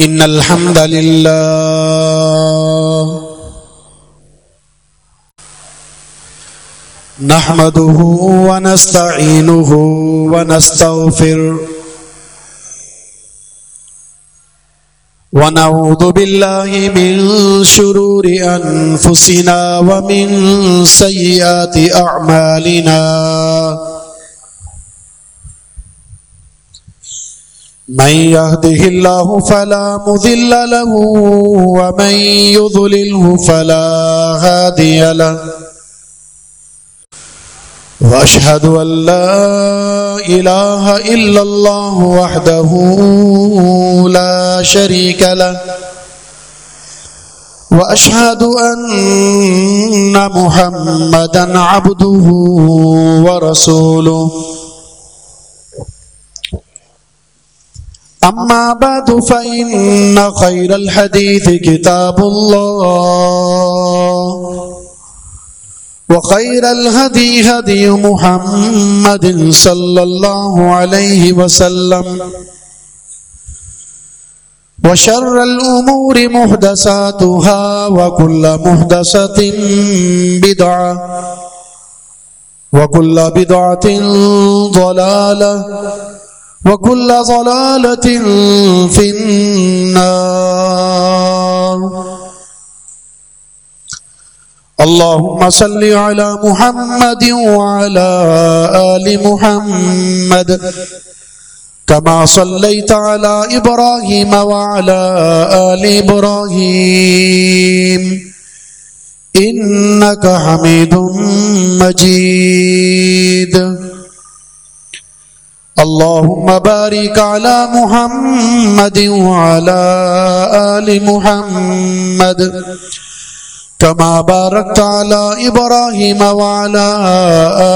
إن الحمد لله نحمده ونستعينه ونستغفر ونعوذ بالله من شرور أنفسنا ومن سيئات أعمالنا من يهده الله فلا مذل له، ومن يضلله فلا هادي له. وأشهد أن لا إله إلا الله وحده لا شريك له. وأشهد أن محمدا عبده ورسوله. أما بعد فإن خير الحديث كتاب الله وخير الهدي هدي محمد صلى الله عليه وسلم وشر الأمور محدثاتها وكل محدثة بدعة وكل بدعة ضلالة وكل ضلالة في النار. اللهم صل على محمد وعلى آل محمد كما صليت على إبراهيم وعلى آل إبراهيم. إنك حميد مجيد. اللهم بارك على محمد وعلى آل محمد كما باركت على إبراهيم وعلى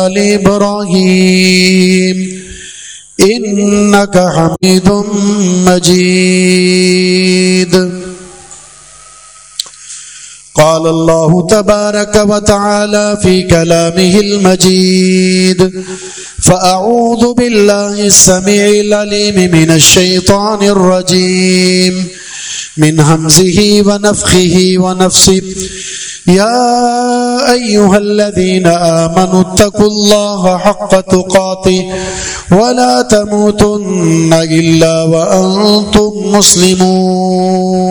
آل إبراهيم إنك حميد مجيد قال الله تبارك وتعالى في كلامه المجيد فأعوذ بالله السميع العليم من الشيطان الرجيم من همزه ونفخه ونفسه يا أيها الذين آمنوا اتقوا الله حق تقاته ولا تموتن إلا وأنتم مسلمون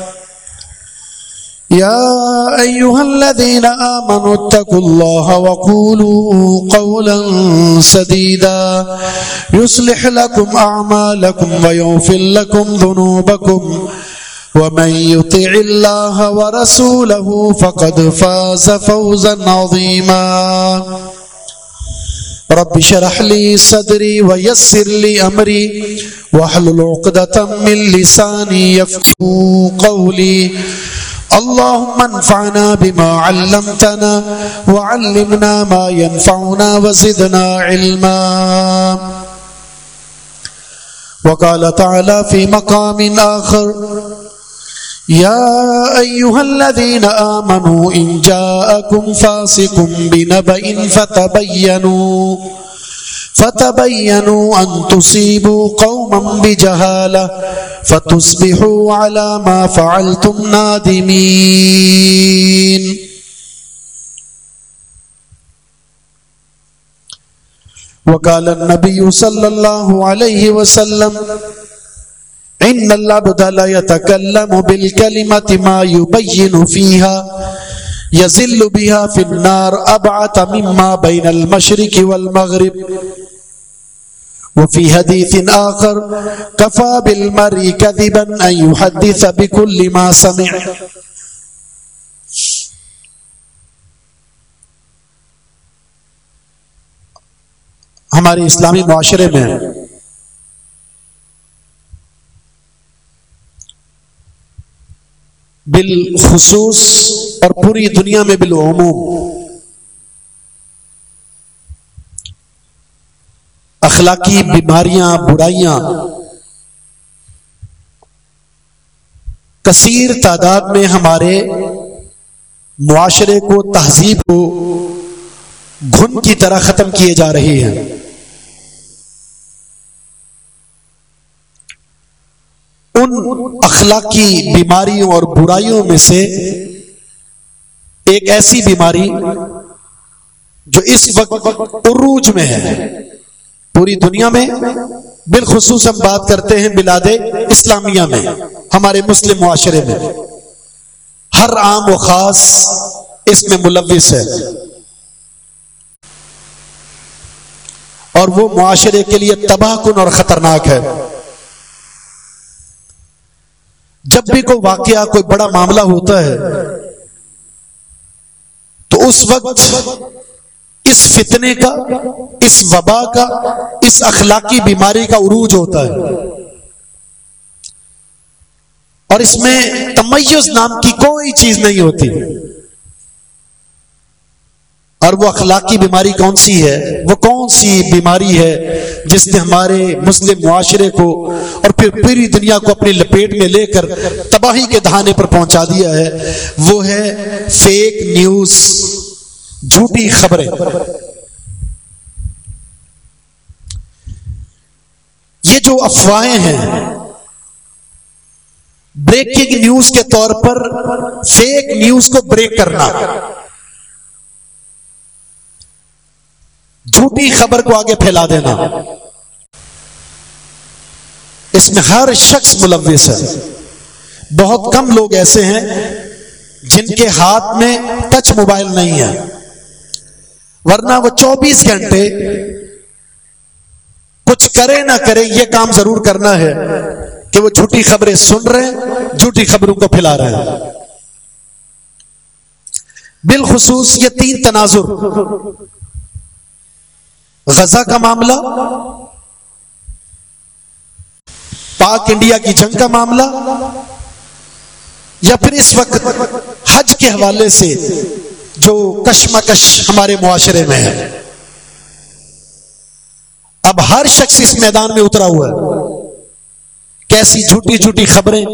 يا أيها الذين آمنوا اتقوا الله وقولوا قولا سديدا. يصلح لكم أعمالكم ويغفر لكم ذنوبكم. ومن يطع الله ورسوله فقد فاز فوزا عظيما. رب شرح لي صدري ويسر لي أمري. واحلل عقدة من لساني يفقهوا قولي. اللهم انفعنا بما علمتنا وعلمنا ما ينفعنا وزدنا علما. وقال تعالى في مقام آخر، يا أيها الذين آمنوا إن جاءكم فاسق بنبأ فتبينوا. فتبينوا أن تصيبوا قوما بجهالة فتصبحوا على ما فعلتم نادمين. وقال النبي صلى الله عليه وسلم، إن العبد لا يتكلم بالكلمة ما يبين فيها یزل بها فی النار ابعت مما بین المشرق والمغرب. وفي حديث آخر، كفى بالمرء كذبا أن يحدث بكل ما سمع. ہمارے اسلامی معاشرے میں بالخصوص اور پوری دنیا میں بالعموم اخلاقی بیماریاں، برائیاں۔ کثیر تعداد میں ہمارے معاشرے کو تہذیب کو گھن کی طرح ختم کیے جا رہے ہیں۔ ان اخلاقی بیماریوں اور برائیوں میں سے ایک ایسی بیماری جو اس وقت عروج میں ہے، پوری دنیا میں، بالخصوص ہم بات کرتے ہیں بلاد اسلامیہ میں، ہمارے مسلم معاشرے میں۔ ہر عام و خاص اس میں ملوث ہے۔ اور وہ معاشرے کے لیے تباہ کن اور خطرناک ہے۔ جب بھی کوئی واقعہ، کوئی بڑا معاملہ ہوتا ہے تو اس وقت اس فتنے کا، اس وبا کا، اس اخلاقی بیماری کا عروج ہوتا ہے۔ اور اس میں تمیز نام کی کوئی چیز نہیں ہوتی۔ اور وہ اخلاقی بیماری کون سی ہے؟ وہ کون سی بیماری ہے جس نے ہمارے مسلم معاشرے کو اور پھر پوری دنیا کو اپنی لپیٹ میں لے کر تباہی کے دہانے پر پہنچا دیا ہے؟ وہ ہے فیک نیوز جھوٹی خبریں۔ یہ جو افواہیں ہیں بریکنگ نیوز کے طور پر فیک نیوز کو بریک کرنا۔ جھوٹی خبر کو آگے پھیلا دینا۔ اس میں ہر شخص ملوث ہے۔ بہت کم لوگ ایسے ہیں جن کے ہاتھ میں ٹچ موبائل نہیں ہے۔ ورنہ وہ چوبیس گھنٹے کچھ کرے نہ کرے یہ کام ضرور کرنا ہے کہ وہ جھوٹی خبریں سن رہے ہیں، جھوٹی خبروں کو پھیلا رہے ہیں۔ بالخصوص یہ تین تناظر۔ غزہ کا معاملہ؟ پاک انڈیا کی جنگ کا معاملہ؟ یا پھر اس وقت حج کے حوالے سے جو کشمکش ہمارے معاشرے میں ہے، اب ہر شخص اس میدان میں اترا ہوا ہے۔ کیسی جھوٹی جھوٹی خبریں،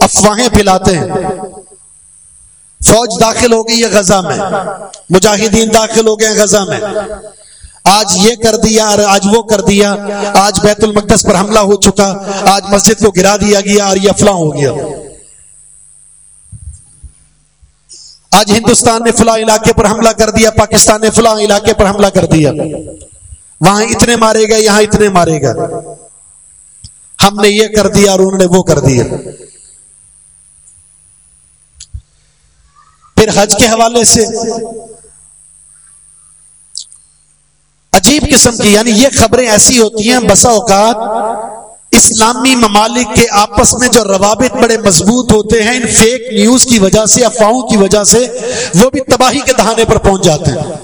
افواہیں پھیلاتے ہیں۔ فوج داخل ہو گئی ہے غزہ میں۔ مجاہدین داخل ہو گئے غزہ میں۔ آج یہ کر دیا اور آج وہ کر دیا۔ آج بیت المقدس پر حملہ ہو چکا۔ آج مسجد کو گرا دیا گیا اور یہ افلا ہو گیا۔ آج ہندوستان نے فلاں علاقے پر حملہ کر دیا، پاکستان نے فلاں علاقے پر حملہ کر دیا۔ وہاں اتنے مارے گئے، یہاں اتنے مارے گئے۔ ہم نے یہ کر دیا اور انہوں نے وہ کر دیا۔ پھر حج کے حوالے سے عجیب قسم کی یعنی یہ خبریں ایسی ہوتی ہیں، بسا اوقات اسلامی ممالک کے آپس میں جو روابط بڑے مضبوط ہوتے ہیں، ان فیک نیوز کی وجہ سے، افواہوں کی وجہ سے، وہ بھی تباہی کے دہانے پر پہنچ جاتے ہیں۔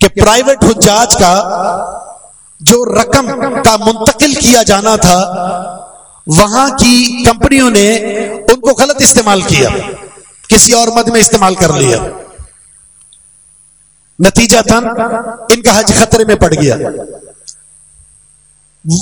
کہ پرائیویٹ حجاج کا جو رقم کا منتقل کیا جانا تھا، وہاں کی کمپنیوں نے ان کو غلط استعمال کیا، کسی اور مد میں استعمال کر لیا۔ نتیجہ تن ان کا حج خطرے میں پڑ گیا۔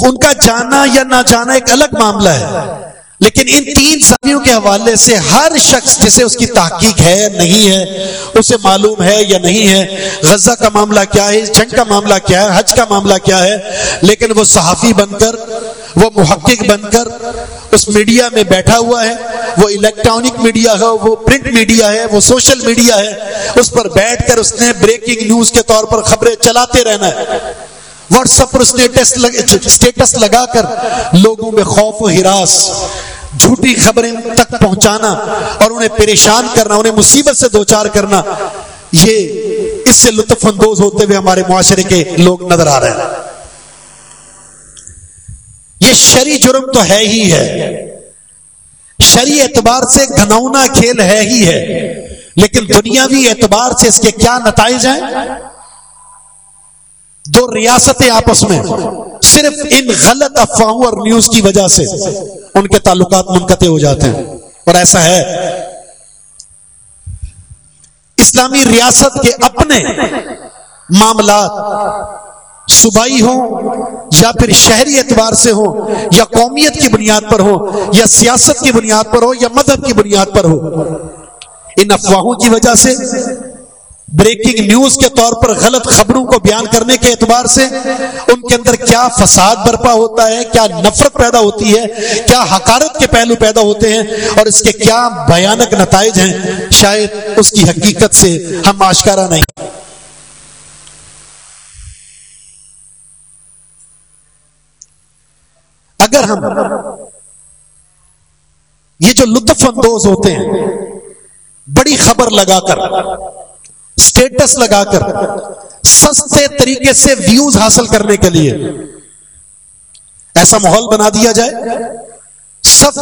ان کا جانا یا نہ جانا ایک الگ معاملہ ہے۔ لیکن ان تین صدیوں کے حوالے سے ہر شخص جسے اس کی تحقیق ہے، نہیں ہے، اسے معلوم ہے یا نہیں ہے، غزہ کا معاملہ کیا ہے، جنگ کا معاملہ کیا ہے، حج کا معاملہ کیا ہے، لیکن وہ صحافی بن کر، وہ محقق بن کر اس میڈیا میں بیٹھا ہوا ہے، وہ الیکٹرانک میڈیا ہے، وہ پرنٹ میڈیا ہے، وہ سوشل میڈیا ہے، اس پر بیٹھ کر اس نے بریکنگ نیوز کے طور پر خبریں چلاتے رہنا ہے۔ واٹس ایپ پر اسٹیٹس لگا کر لوگوں میں خوف و ہراس، جھوٹی خبریں تک پہنچانا اور انہیں پریشان کرنا، انہیں مصیبت سے دوچار کرنا، یہ اس سے لطف اندوز ہوتے ہوئے ہمارے معاشرے کے لوگ نظر آ رہے ہیں۔ یہ شری جرم تو ہے ہی ہے۔ شری اعتبار سے گنونا کھیل ہے ہی ہے۔ لیکن دنیاوی اعتبار سے اس کے کیا نتائج ہیں؟ دو ریاستیں آپس میں، صرف ان غلط افواہوں اور نیوز کی وجہ سے ان کے تعلقات منقطع ہو جاتے ہیں۔ اور ایسا ہے، اسلامی ریاست کے اپنے معاملات صوبائی ہوں یا پھر شہری اعتبار سے ہو یا قومیت کی بنیاد پر ہو یا سیاست کی بنیاد پر ہو یا مذہب کی بنیاد پر ہو ان افواہوں کی وجہ سے بریکنگ نیوز کے طور پر غلط خبروں کو بیان کرنے کے اعتبار سے ان کے اندر کیا فساد برپا ہوتا ہے، کیا نفرت پیدا ہوتی ہے، کیا حکارت کے پہلو پیدا ہوتے ہیں اور اس کے کیا بیانک نتائج ہیں، شاید اس کی حقیقت سے ہم آشکارا نہیں۔ اگر ہم، یہ جو لطف اندوز ہوتے ہیں، بڑی خبر لگا کر سٹیٹس لگا کر سستے طریقے سے ویوز حاصل کرنے کے لیے۔ ایسا ماحول بنا دیا جائے، سب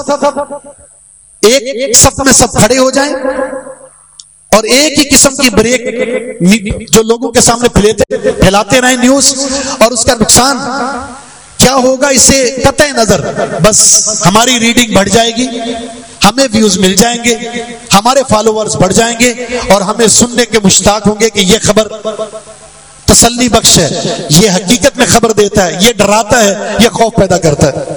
ایک سب میں سب کھڑے ہو جائیں اور ایک ہی قسم کی بریک جو لوگوں کے سامنے پھیلاتے رہیں نیوز اور اس کا نقصان۔ کیا ہوگا اسے قطع نظر، بس ہماری ریڈنگ بڑھ جائے گی۔ ہمیں ویوز مل جائیں گے، ہمارے فالوورز بڑھ جائیں گے اور ہمیں سننے کے مشتاق ہوں گے کہ یہ خبر تسلی بخش ہے، یہ حقیقت میں خبر دیتا ہے، یہ ڈراتا ہے، یہ خوف پیدا کرتا ہے۔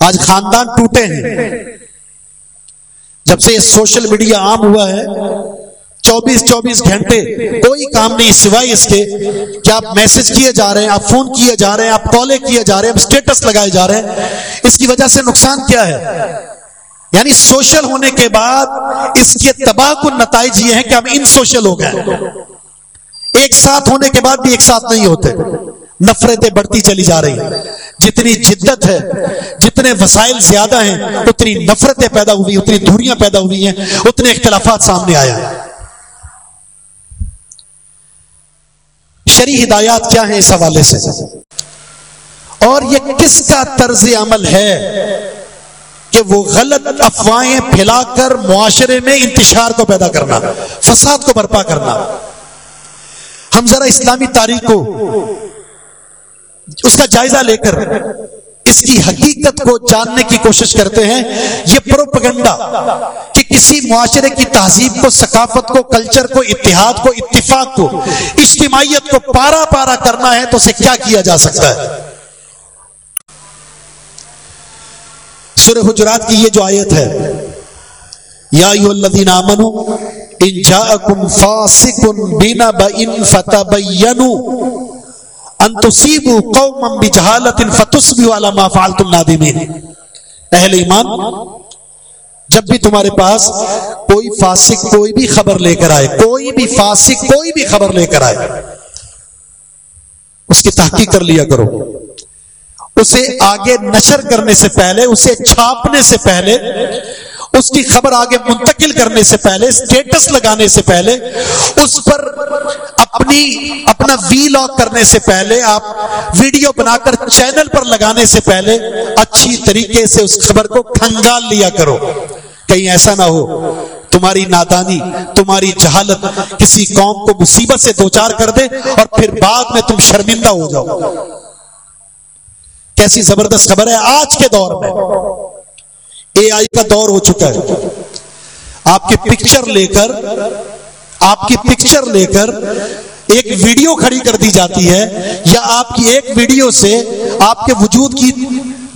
آج خاندان ٹوٹے ہیں۔ جب سے یہ سوشل میڈیا عام ہوا ہے چوبیس چوبیس گھنٹے کوئی کام نہیں سوائے اس کے کہ آپ میسج کیے جا رہے ہیں، آپ فون کیے جا رہے ہیں، آپ کالے کیے جا رہے ہیں، اسٹیٹس لگائے جا رہے ہیں۔ اس کی وجہ سے نقصان کیا ہے؟ یعنی سوشل ہونے کے بعد اس کے تباہ کن نتائج یہ ہیں کہ ہم ان سوشل ہو گئے ایک ساتھ ہونے کے بعد بھی ایک ساتھ نہیں ہوتے۔ نفرتیں بڑھتی چلی جا رہی ہیں۔ جتنی جدت ہے، جتنے وسائل زیادہ ہیں، اتنی نفرتیں پیدا ہوئی، اتنی دوریاں پیدا ہوئی ہیں، اتنے اختلافات سامنے آیا ہے شری ہدایات کیا ہیں اس حوالے سے؟ اور یہ کس کا طرز عمل ہے کہ وہ غلط افواہیں پھیلا کر معاشرے میں انتشار کو پیدا کرنا، فساد کو برپا کرنا؟ ہم ذرا اسلامی تاریخ کو اس کا جائزہ لے کر اس کی حقیقت کو جاننے کی کوشش کرتے ہیں، یہ پروپگنڈا، کہ کسی معاشرے کی تہذیب کو، ثقافت کو، کلچر کو، اتحاد کو، اتفاق کو، اجتماعیت کو پارا پارا کرنا ہے تو اسے کیا کیا جا سکتا ہے؟ سورہ حجرات کی یہ جو آیت ہے، یا الذین آمنوا ان جاءکم فاسق بنبأ فتبینوا ان تصیبوا قوما بجہالت فتصبحوا على ما فعلتم نادمین اہل ایمان جب بھی تمہارے پاس کوئی فاسق، کوئی بھی خبر لے کر آئے، کوئی بھی فاسق، کوئی بھی خبر لے کر آئے، اس کی تحقیق کر لیا کرو۔ اسے آگے نشر کرنے سے پہلے، اسے چھاپنے سے پہلے اس کی خبر آگے منتقل کرنے سے پہلے سٹیٹس لگانے سے پہلے، اس پر اپنی، اپنا وی لاک کرنے سے پہلے، آپ ویڈیو بنا کر چینل پر لگانے سے پہلے اچھی طریقے سے اس خبر کو کھنگال لیا کرو۔ کہیں ایسا نہ ہو، تمہاری نادانی، تمہاری جہالت کسی قوم کو مصیبت سے دوچار کر دے اور پھر بعد میں تم شرمندہ ہو جاؤ۔ کیسی زبردست خبر ہے آج کے دور میں۔ اے آئی کا دور ہو چکا ہے۔ آپ کی پکچر لے کر، آپ کی پکچر لے کر ایک ویڈیو کھڑی کر دی جاتی ہے یا آپ کی ایک ویڈیو سے آپ کے وجود کی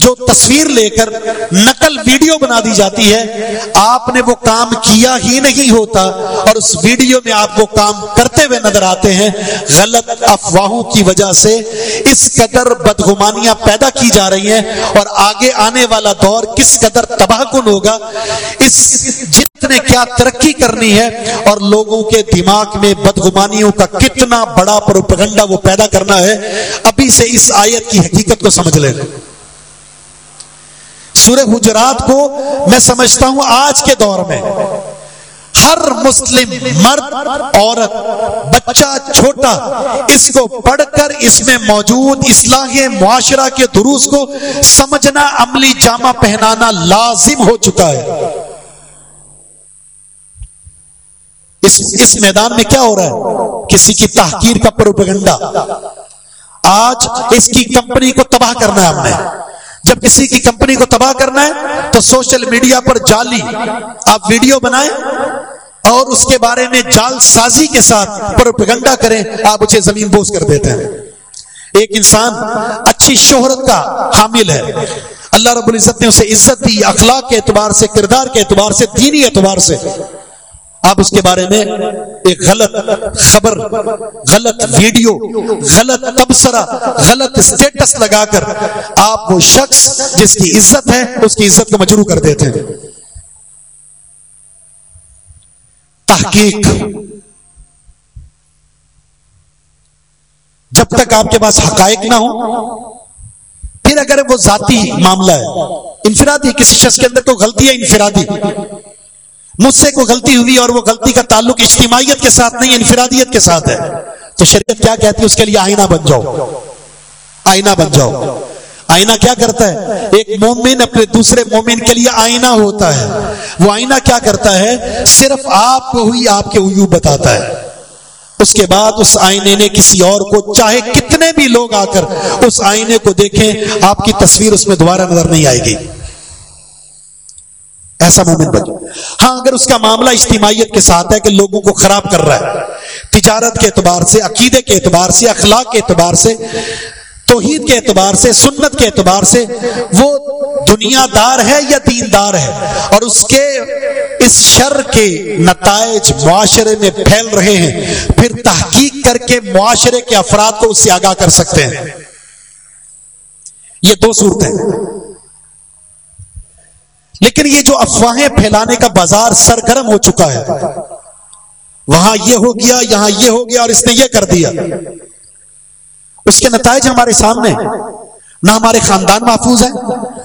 جو تصویر لے کر نقل ویڈیو بنا دی جاتی ہے، آپ نے وہ کام کیا ہی نہیں ہوتا اور اس ویڈیو میں آپ وہ کام کرتے ہوئے نظر آتے ہیں۔ غلط افواہوں کی وجہ سے اس قدر بدگمانیاں پیدا کی جا رہی ہیں اور آگے آنے والا دور کس قدر تباہ کن ہوگا، اس جت نے کیا ترقی کرنی ہے اور لوگوں کے دماغ میں بدگمانیوں کا کتنا بڑا پروپگنڈا وہ پیدا کرنا ہے، ابھی سے اس آیت کی حقیقت کو سمجھ لیں۔ سورہ حجرات کو میں سمجھتا ہوں آج کے دور میں۔ ہر مسلم مرد، عورت، بچہ، چھوٹا، اس کو پڑھ کر اس میں موجود اصلاح معاشرہ کے دروس کو سمجھنا، عملی جامہ پہنانا لازم ہو چکا ہے۔ اس اس میدان میں کیا ہو رہا ہے؟ کسی کی تحقیر کا پروپگنڈا آج اس کی کمپنی کو تباہ کرنا ہے ہم نے۔ جب کسی کی کمپنی کو تباہ کرنا ہے تو سوشل میڈیا پر جالی آپ ویڈیو بنائیں اور اس کے بارے میں جال سازی کے ساتھ پروپگنڈا کریں، آپ اسے زمین بوس کر دیتے ہیں۔ ایک انسان اچھی شہرت کا حامل ہے۔ اللہ رب العزت نے اسے عزت دی، اخلاق کے اعتبار سے، کردار کے اعتبار سے، دینی اعتبار سے۔ آپ اس کے بارے میں ایک غلط خبر، غلط ویڈیو، غلط تبصرہ، غلط اسٹیٹس لگا کر آپ وہ شخص جس کی عزت ہے، اس کی عزت کو مجرو کر دیتے ہیں۔ تحقیق۔ جب تک آپ کے پاس حقائق نہ ہو پھر اگر وہ ذاتی معاملہ ہے، انفرادی، کسی شخص کے اندر تو غلطی ہے انفرادی۔ مجھ سے کوئی غلطی ہوئی اور وہ غلطی کا تعلق اجتماعیت کے ساتھ نہیں، انفرادیت کے ساتھ ہے۔ تو شریعت کیا کہتی ہے؟ اس کے لیے آئینہ بن جاؤ۔ آئینہ بن جاؤ۔ آئینہ کیا کرتا ہے؟ ایک مومن اپنے دوسرے مومن کے لیے آئینہ ہوتا ہے۔ وہ آئینہ کیا کرتا ہے؟ صرف آپ کو ہوئی آپ کے عیوب بتاتا ہے۔ اس کے بعد اس آئینے نے کسی اور کو، چاہے کتنے بھی لوگ آ کر اس آئینے کو دیکھیں، آپ کی تصویر اس میں دوبارہ نظر نہیں آئے گی۔ ایسا مومن بن ہاں اگر اس کا معاملہ اجتماعیت کے ساتھ ہے کہ لوگوں کو خراب کر رہا ہے، تجارت کے اعتبار سے، عقیدے کے اعتبار سے، اخلاق کے اعتبار سے، توحید کے اعتبار سے، سنت کے اعتبار سے، وہ دنیا دار ہے یا دیندار ہے؟ اور اس کے اس شر کے نتائج معاشرے میں پھیل رہے ہیں، پھر تحقیق کر کے معاشرے کے افراد کو اس سے آگاہ کر سکتے ہیں۔ یہ دو صورتیں۔ لیکن یہ جو افواہیں پھیلانے کا بازار سرگرم ہو چکا ہے، وہاں یہ ہو گیا، یہاں یہ ہو گیا اور اس نے یہ کر دیا۔ اس کے نتائج ہمارے سامنے، نہ ہمارے خاندان محفوظ ہیں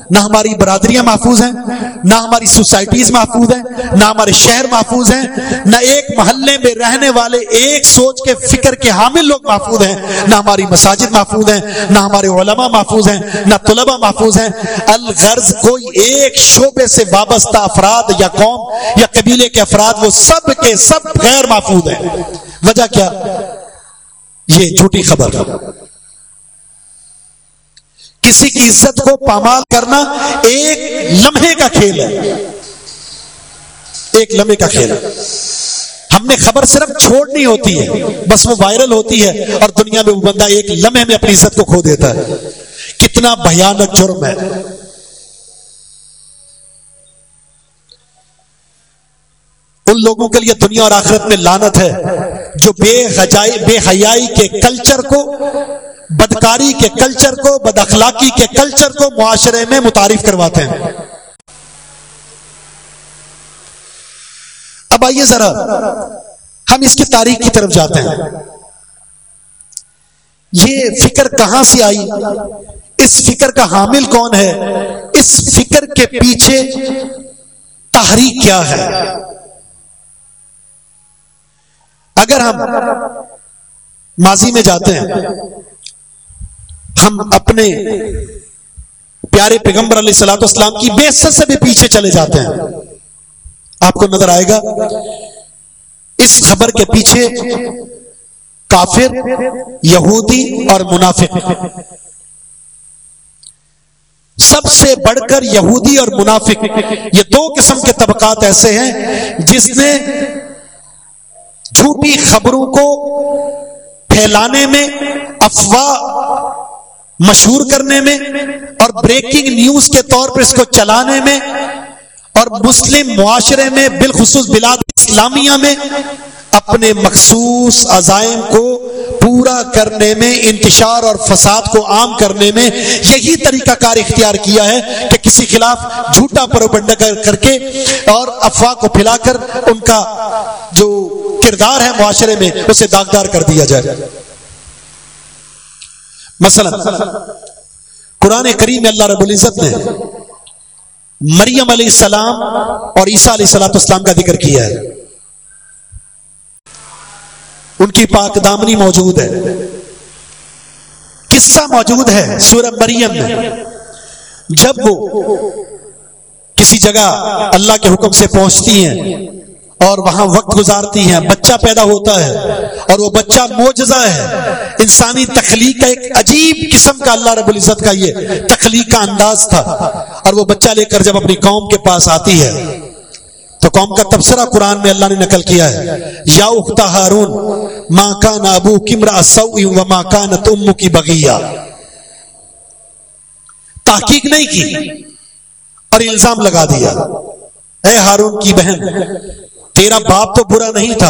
نہ ہماری برادریاں محفوظ ہیں، نہ ہماری سوسائٹیز محفوظ ہیں، نہ ہمارے شہر محفوظ ہیں، نہ ایک محلے میں رہنے والے ایک سوچ کے فکر کے حامل لوگ محفوظ ہیں، نہ ہماری مساجد محفوظ ہیں، نہ ہمارے علماء محفوظ ہیں، نہ طلباء محفوظ ہیں۔ الغرض کوئی ایک شعبے سے وابستہ افراد یا قوم یا قبیلے کے افراد، وہ سب کے سب غیر محفوظ ہیں۔ وجہ کیا؟ یہ جھوٹی خبر۔ کسی کی عزت کو پامال کرنا ایک لمحے کا کھیل ہے۔ ایک لمحے کا کھیل۔ ہے ہم نے خبر صرف چھوڑنی ہوتی ہے، بس وہ وائرل ہوتی ہے اور دنیا میں وہ بندہ ایک لمحے میں اپنی عزت کو کھو دیتا ہے۔ کتنا بھیانک جرم ہے۔ ان لوگوں کے لیے دنیا اور آخرت میں لانت ہے جو بے حجائی، بے حیائی کے کلچر کو بدکاری کے کلچر کو بد اخلاقی کے کلچر کو معاشرے میں متعارف کرواتے ہیں۔ اب آئیے ذرا، ہم اس کی تاریخ کی طرف جاتے ہیں۔ یہ فکر کہاں سے آئی؟ اس فکر کا حامل کون ہے؟ اس فکر کے پیچھے تحریک کیا ہے؟ اگر ہم ماضی میں جاتے ہیں ہم اپنے پیارے پیغمبر علیہ السلاۃ اسلام کی بے سے بھی پیچھے چلے جاتے ہیں۔ آپ کو نظر آئے گا، اس خبر کے پیچھے کافر، یہودی اور منافق۔ سب سے بڑھ کر یہودی اور منافق۔ یہ دو قسم کے طبقات ایسے ہیں جس نے جھوٹی خبروں کو پھیلانے میں افواہ مشہور کرنے میں اور بریکنگ نیوز کے طور پر اس کو چلانے میں اور مسلم معاشرے میں بالخصوص بلاد اسلامیہ میں اپنے مخصوص عزائم کو پورا کرنے میں، انتشار اور فساد کو عام کرنے میں یہی طریقہ کار اختیار کیا ہے کہ کسی خلاف جھوٹا پروپنڈا کر کے اور افواہ کو پھیلا کر ان کا جو کردار ہے معاشرے میں، اسے داغدار کر دیا جائے۔ مثلا، قرآن کریم اللہ رب العزت نے مریم علیہ السلام اور عیسیٰ علیہ السلام اسلام کا ذکر کیا ہے۔ ان کی پاک دامنی موجود ہے۔ قصہ موجود ہے سورہ مریم میں۔ جب وہ کسی جگہ اللہ کے حکم سے پہنچتی ہیں اور وہاں وقت گزارتی ہیں۔ بچہ پیدا ہوتا ہے اور وہ بچہ موجزہ ہے۔ انسانی تخلیق کا ایک عجیب قسم کا اللہ رب العزت کا یہ تخلیق کا انداز تھا۔ اور وہ بچہ لے کر جب اپنی قوم کے پاس آتی ہے، تو قوم کا تبصرہ قرآن میں اللہ نے نقل کیا ہے۔ یا اختا ہارون ماں کا نابو کمرا سو و ماں کا نتم کی بغیا تحقیق نہیں کی، اور الزام لگا دیا۔ اے ہارون کی بہن تیرا باپ تو برا نہیں تھا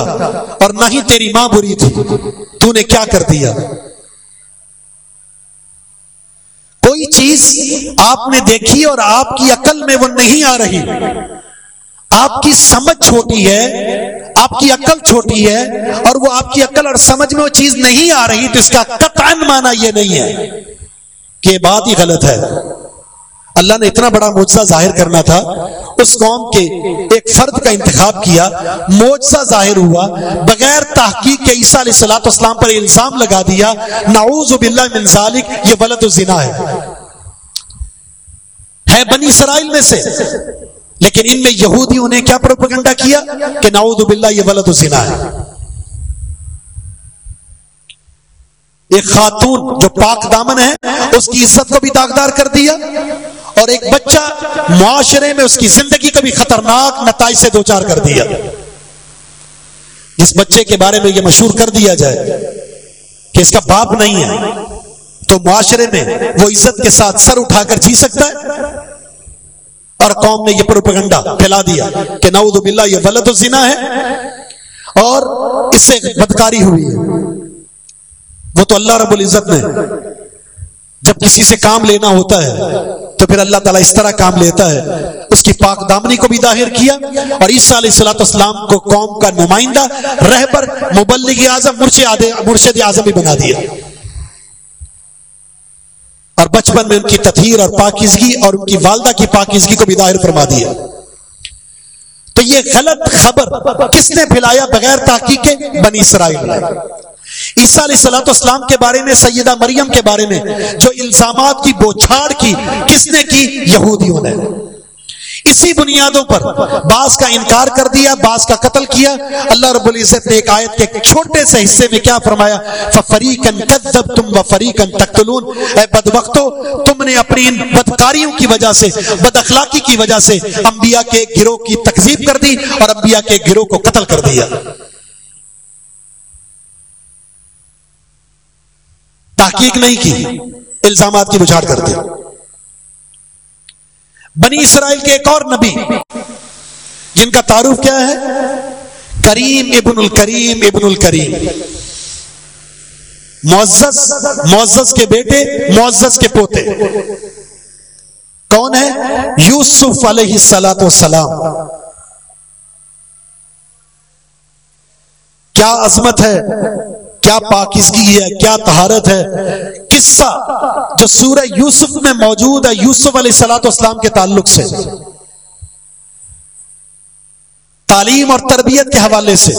اور نہ ہی تیری ماں بری تھی۔ تو نے کیا کر دیا؟ کوئی چیز آپ نے دیکھی اور آپ کی عقل میں وہ نہیں آ رہی۔ آپ کی سمجھ چھوٹی ہے، آپ کی عقل چھوٹی ہے اور وہ آپ کی عقل اور سمجھ میں وہ چیز نہیں آ رہی، تو اس کا قطعا مانا یہ نہیں ہے کہ بات ہی غلط ہے۔ اللہ نے اتنا بڑا موجزہ ظاہر کرنا تھا، اس قوم کے ایک فرد کا انتخاب کیا موجزہ ظاہر ہوا، بغیر تحقیق کے عیسیٰ علیہ السلاۃ اسلام پر الزام لگا دیا، نعوذ باللہ من ذالک، یہ ولد الزنا ہے۔ ہے بنی اسرائیل میں سے، لیکن ان میں یہودیوں نے کیا پروپگنڈا کیا کہ نعوذ باللہ، یہ ولد الزنا ہے۔ ایک خاتون جو پاک دامن ہے، اس کی عزت کو بھی داغدار کر دیا۔ اور ایک بچہ معاشرے میں اس کی زندگی کو بھی خطرناک نتائج سے دوچار کر دیا۔ جس بچے کے بارے میں یہ مشہور کر دیا جائے کہ اس کا باپ نہیں ہے، تو معاشرے میں وہ عزت کے ساتھ سر اٹھا کر جی سکتا ہے۔ اور قوم نے یہ پروپگنڈا پھیلا دیا کہ نعوذ باللہ یہ غلط الزنا ہے۔ اور اس سے بدکاری ہوئی۔ ہے وہ تو اللہ رب العزت نے۔ جب کسی سے کام لینا ہوتا ہے، تو پھر اللہ تعالیٰ اس طرح کام لیتا ہے۔ اس کی پاک دامنی کو بھی ظاہر کیا اور عیسیٰ علیہ السلاۃ اسلام کو قوم کا نمائندہ، رہبر، مبلغ اعظم، مرشد اعظم بھی بنا دیا۔ اور بچپن میں ان کی تطہیر اور پاکیزگی اور ان کی والدہ کی پاکیزگی کو بھی ظاہر فرما دیا۔ تو یہ غلط خبر کس نے پھیلایا بغیر تحقیق بنی اسرائیل؟ عیسیٰ علیہ السلاۃ اسلام کے بارے میں، سیدہ مریم کے بارے میں، جو الزامات کی بوچھاڑ کی کس نے کی؟ یہودیوں نے۔ اسی بنیادوں پر بعض کا انکار کر دیا، بعض کا قتل کیا۔ اللہ رب العزت نے ایک آیت کے چھوٹے سے حصے میں کیا فرمایا؟ فریقن کذب تم و فریقن تقتلون۔ اے بدبختو، تم نے اپنی ان بدکاریوں کی وجہ سے بد اخلاقی کی وجہ سے انبیاء کے گروہ کی تکذیب کر دی اور انبیاء کے گروہ کو قتل کر دیا۔ تحقیق نہیں کی، الزامات کی بچھاڑ کرتے بنی اسرائیل کے ایک اور نبی، جن کا تعارف کیا ہے؟ کریم ابن الکریم ابن الکریم۔ معزز معزز کے بیٹے، معزز کے پوتے۔ کون ہے؟ یوسف علیہ السلاۃ والسلام۔ کیا عظمت ہے؟ کیا پاکیزگی ہے، کیا تہارت ہے۔ قصہ جو سورہ یوسف میں موجود ہے، یوسف علیہ السلاۃ اسلام کے تعلق سے۔ تعلیم اور تربیت کے حوالے سے۔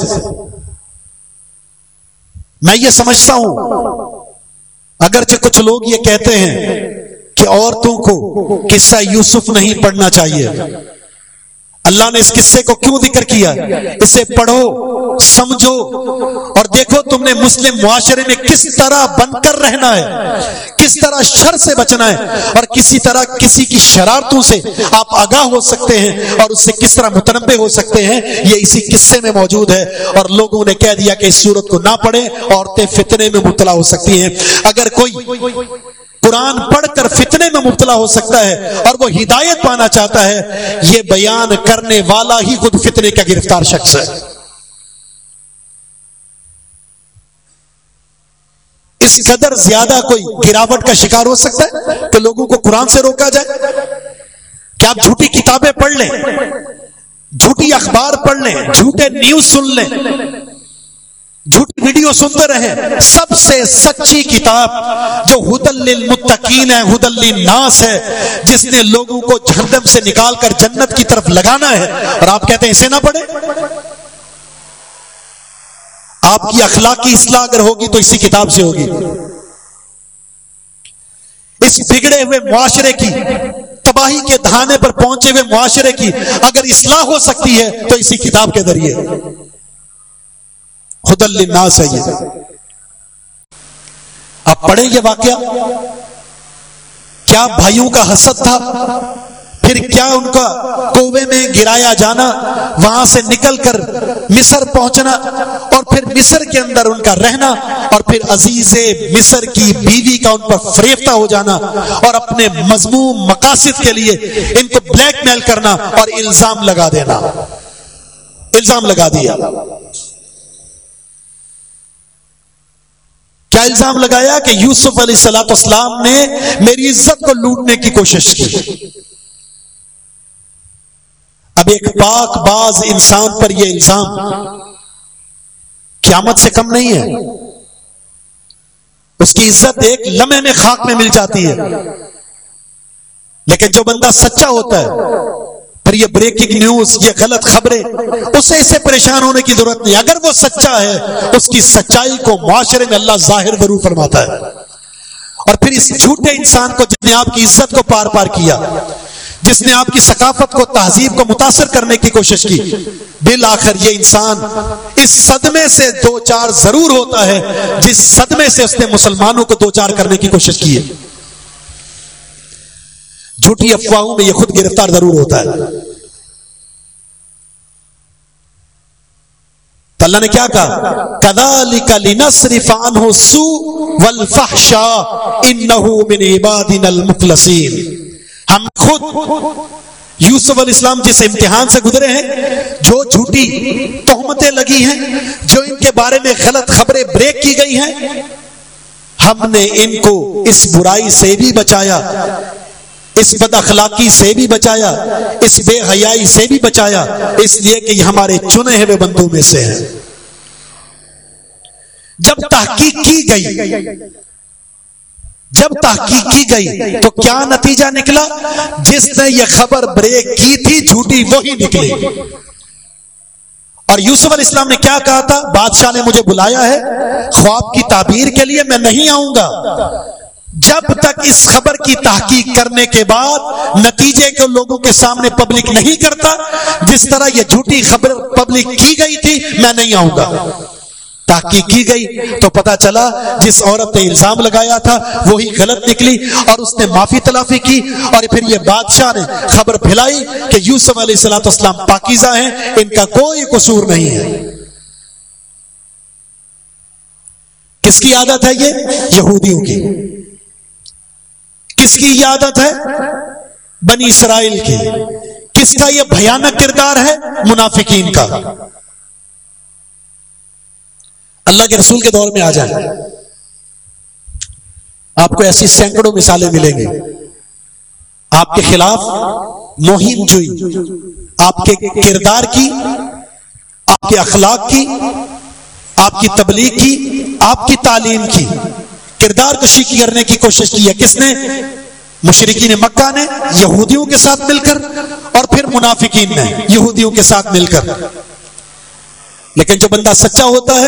میں یہ سمجھتا ہوں، اگرچہ کچھ لوگ یہ کہتے ہیں کہ عورتوں کو قصہ یوسف نہیں پڑھنا چاہیے۔ اللہ نے اس قصے کو کیوں ذکر کیا؟ اسے پڑھو، سمجھو اور دیکھو تم نے مسلم معاشرے میں کس طرح بن کر رہنا ہے، کس طرح شر سے بچنا ہے اور کسی طرح کسی کی شرارتوں سے آپ آگاہ ہو سکتے ہیں اور اس سے کس طرح متنبع ہو سکتے ہیں، یہ اسی قصے میں موجود ہے اور لوگوں نے کہہ دیا کہ اس صورت کو نہ پڑھیں، عورتیں فتنے میں مبتلا ہو سکتی ہیں۔ اگر کوئی قرآن پڑھ کر فتنے میں مبتلا ہو سکتا ہے اور وہ ہدایت پانا چاہتا ہے، یہ بیان کرنے والا ہی خود فتنے کا گرفتار شخص ہے۔ اس قدر زیادہ کوئی گراوٹ کا شکار ہو سکتا ہے کہ لوگوں کو قرآن سے روکا جائے؟ کیا آپ جھوٹی کتابیں پڑھ لیں، جھوٹی اخبار پڑھ لیں، جھوٹے نیوز سن لیں۔ جھوٹی ویڈیو سنتے رہے۔ سب سے سچی کتاب جو ہدل للمتقین ہے، ہدل للناس ہے، جس نے لوگوں کو جہنم سے نکال کر جنت کی طرف لگانا ہے۔ اور آپ کہتے ہیں اسے نہ پڑھے آپ کی اخلاقی اصلاح اگر ہوگی تو اسی کتاب سے ہوگی۔ اس بگڑے ہوئے معاشرے کی، تباہی کے دھانے پر پہنچے ہوئے معاشرے کی اگر اصلاح ہو سکتی ہے تو اسی کتاب کے ذریعے۔ خد الناس ہے یہ۔ آپ پڑھیں یہ واقعہ۔ کیا بھائیوں کا حسد تھا؟ پھر کیا ان کا کوے میں گرایا جانا، وہاں سے نکل کر مصر پہنچنا اور پھر مصر کے اندر ان کا رہنا اور پھر عزیز مصر کی بیوی کا ان پر فریفتہ ہو جانا اور اپنے مضموم مقاصد کے لیے ان کو بلیک میل کرنا اور الزام لگا دینا۔ الزام لگا دیا۔ کیا الزام لگایا کہ یوسف علیہ السلاط اسلام نے میری عزت کو لوٹنے کی کوشش کی؟ اب ایک پاک باز انسان پر یہ الزام قیامت سے کم نہیں ہے۔ اس کی عزت ایک لمحے میں خاک میں مل جاتی ہے۔ لیکن جو بندہ سچا ہوتا ہے پھر یہ بریکنگ نیوز یہ غلط خبریں، اسے اس سے پریشان ہونے کی ضرورت نہیں۔ اگر وہ سچا ہے، اس کی سچائی کو معاشرے میں اللہ ظاہر ضرور فرماتا ہے۔ اور پھر اس جھوٹے انسان کو جس نے آپ کی عزت کو پار پار کیا، جس نے آپ کی ثقافت کو تہذیب کو متاثر کرنے کی کوشش کی، بالآخر یہ انسان اس صدمے سے دو چار ضرور ہوتا ہے، جس صدمے سے اس نے مسلمانوں کو دو چار کرنے کی کوشش کی ہے۔ جھوٹی افواہوں میں یہ خود گرفتار ضرور ہوتا ہے۔ تو اللہ نے کیا کہا؟ کدالی کلی عنہ سو والفحشا انہو من عبادنا المخلصین۔ ہم خود یوسف علیہ السلام جس امتحان سے گزرے ہیں، جو جھوٹی تہمتیں لگی ہیں، جو ان کے بارے میں غلط خبریں بریک کی گئی ہیں، ہم نے ان کو اس برائی سے بھی بچایا۔ اس بد اخلاقی سے بھی بچایا، اس بے حیائی سے بھی بچایا، اس لیے کہ یہ ہمارے چنے ہوئے بندوں میں سے ہیں۔ جب تحقیق کی گئی، جب تحقیق کی گئی تو کیا نتیجہ نکلا؟ جس نے یہ خبر بریک کی تھی، جھوٹی وہی نکلی۔ اور یوسف علیہ السلام نے کیا کہا تھا؟ بادشاہ نے مجھے بلایا ہے، خواب کی تعبیر کے لیے میں نہیں آؤں گا۔ جب تک اس خبر کی تحقیق کرنے کے بعد نتیجے کو لوگوں کے سامنے پبلک نہیں کرتا، جس طرح یہ جھوٹی خبر پبلک کی گئی تھی، میں نہیں آؤں گا۔ تحقیق کی گئی تو پتا چلا، جس عورت نے الزام لگایا تھا، وہی غلط نکلی اور اس نے معافی تلافی کی اور پھر یہ بادشاہ نے خبر پھیلائی کہ یوسف علیہ السلاۃ اسلام پاکیزہ ہیں، ان کا کوئی قصور نہیں ہے۔ کس کی عادت ہے یہ؟ یہودیوں کی۔ کس کی عادت ہے؟ بنی اسرائیل کی۔ کس کا یہ بھیانک کردار ہے؟ منافقین کا۔ اللہ کے رسول کے دور میں آ جائیں۔ آپ کو ایسی سینکڑوں مثالیں ملیں گی۔ آپ کے خلاف مہم جوئی، آپ کے کردار کی، آپ کے اخلاق کی، آپ کی تبلیغ کی، آپ کی تعلیم کی۔ کردار کشی کرنے کی کوشش کی ہے۔ کس نے؟ مشرقین مکہ نے، یہودیوں کے ساتھ مل کر اور پھر منافقین نے یہودیوں کے ساتھ مل کر۔ لیکن جو بندہ سچا ہوتا ہے،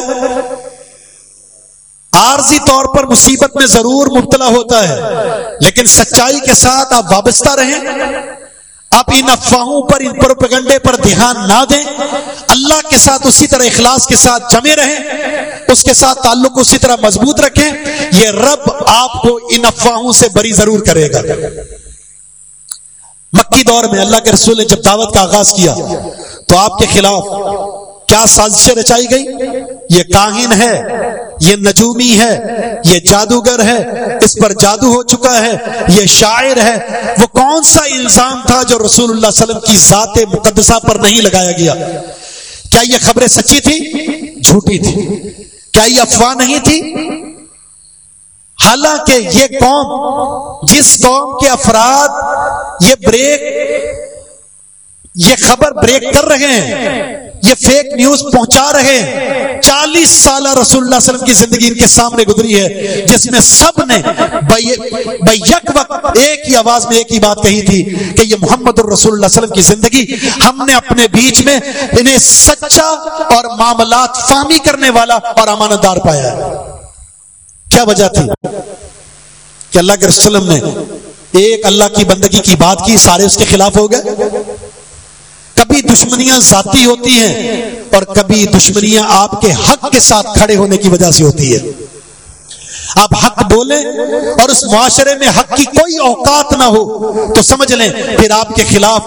عارضی طور پر مصیبت میں ضرور مبتلا ہوتا ہے۔ لیکن سچائی کے ساتھ آپ وابستہ رہیں۔ آپ ان افواہوں پر، ان پروپیگنڈے پر دھیان نہ دیں۔ اللہ کے ساتھ اسی طرح اخلاص کے ساتھ جمے رہیں، اس کے ساتھ تعلق اسی طرح مضبوط رکھیں۔ یہ رب آپ کو ان افواہوں سے بری ضرور کرے گا۔ مکی دور میں اللہ کے رسول نے جب دعوت کا آغاز کیا، تو آپ کے خلاف کیا سازشیں رچائی گئی یہ کاہن ہے۔ یہ نجومی ہے، یہ جادوگر ہے، اس پر جادو ہو چکا ہے، یہ شاعر ہے۔ وہ کون سا الزام تھا جو رسول اللہ علیہ وسلم کی ذات مقدسہ پر نہیں لگایا گیا؟ کیا یہ خبریں سچی تھی جھوٹی تھی کیا یہ افواہ نہیں تھی؟ حالانکہ یہ قوم، جس قوم کے افراد یہ بریک، یہ خبر بریک کر رہے ہیں یہ فیک نیوز پہنچا رہے ہیں۔ چالیس سالہ رسول اللہ علیہ وسلم کی زندگی ان کے سامنے گزری ہے، جس میں سب نے بیک وقت ایک ہی آواز میں ایک ہی بات کہی تھی کہ یہ محمد الرسول اللہ علیہ وسلم کی زندگی ہم نے اپنے بیچ میں انہیں سچا اور معاملات فہمی کرنے والا اور امانت دار پایا کیا وجہ تھی؟ کہ اللہ کے رسول نے ایک اللہ کی بندگی کی بات کی، سارے اس کے خلاف ہو گئے۔ کبھی دشمنیاں ذاتی ہوتی ہیں اور کبھی دشمنیاں آپ کے حق کے ساتھ کھڑے ہونے کی وجہ سے ہوتی ہے آپ حق بولیں اور اس معاشرے میں حق کی کوئی اوقات نہ ہو تو سمجھ لیں پھر آپ کے خلاف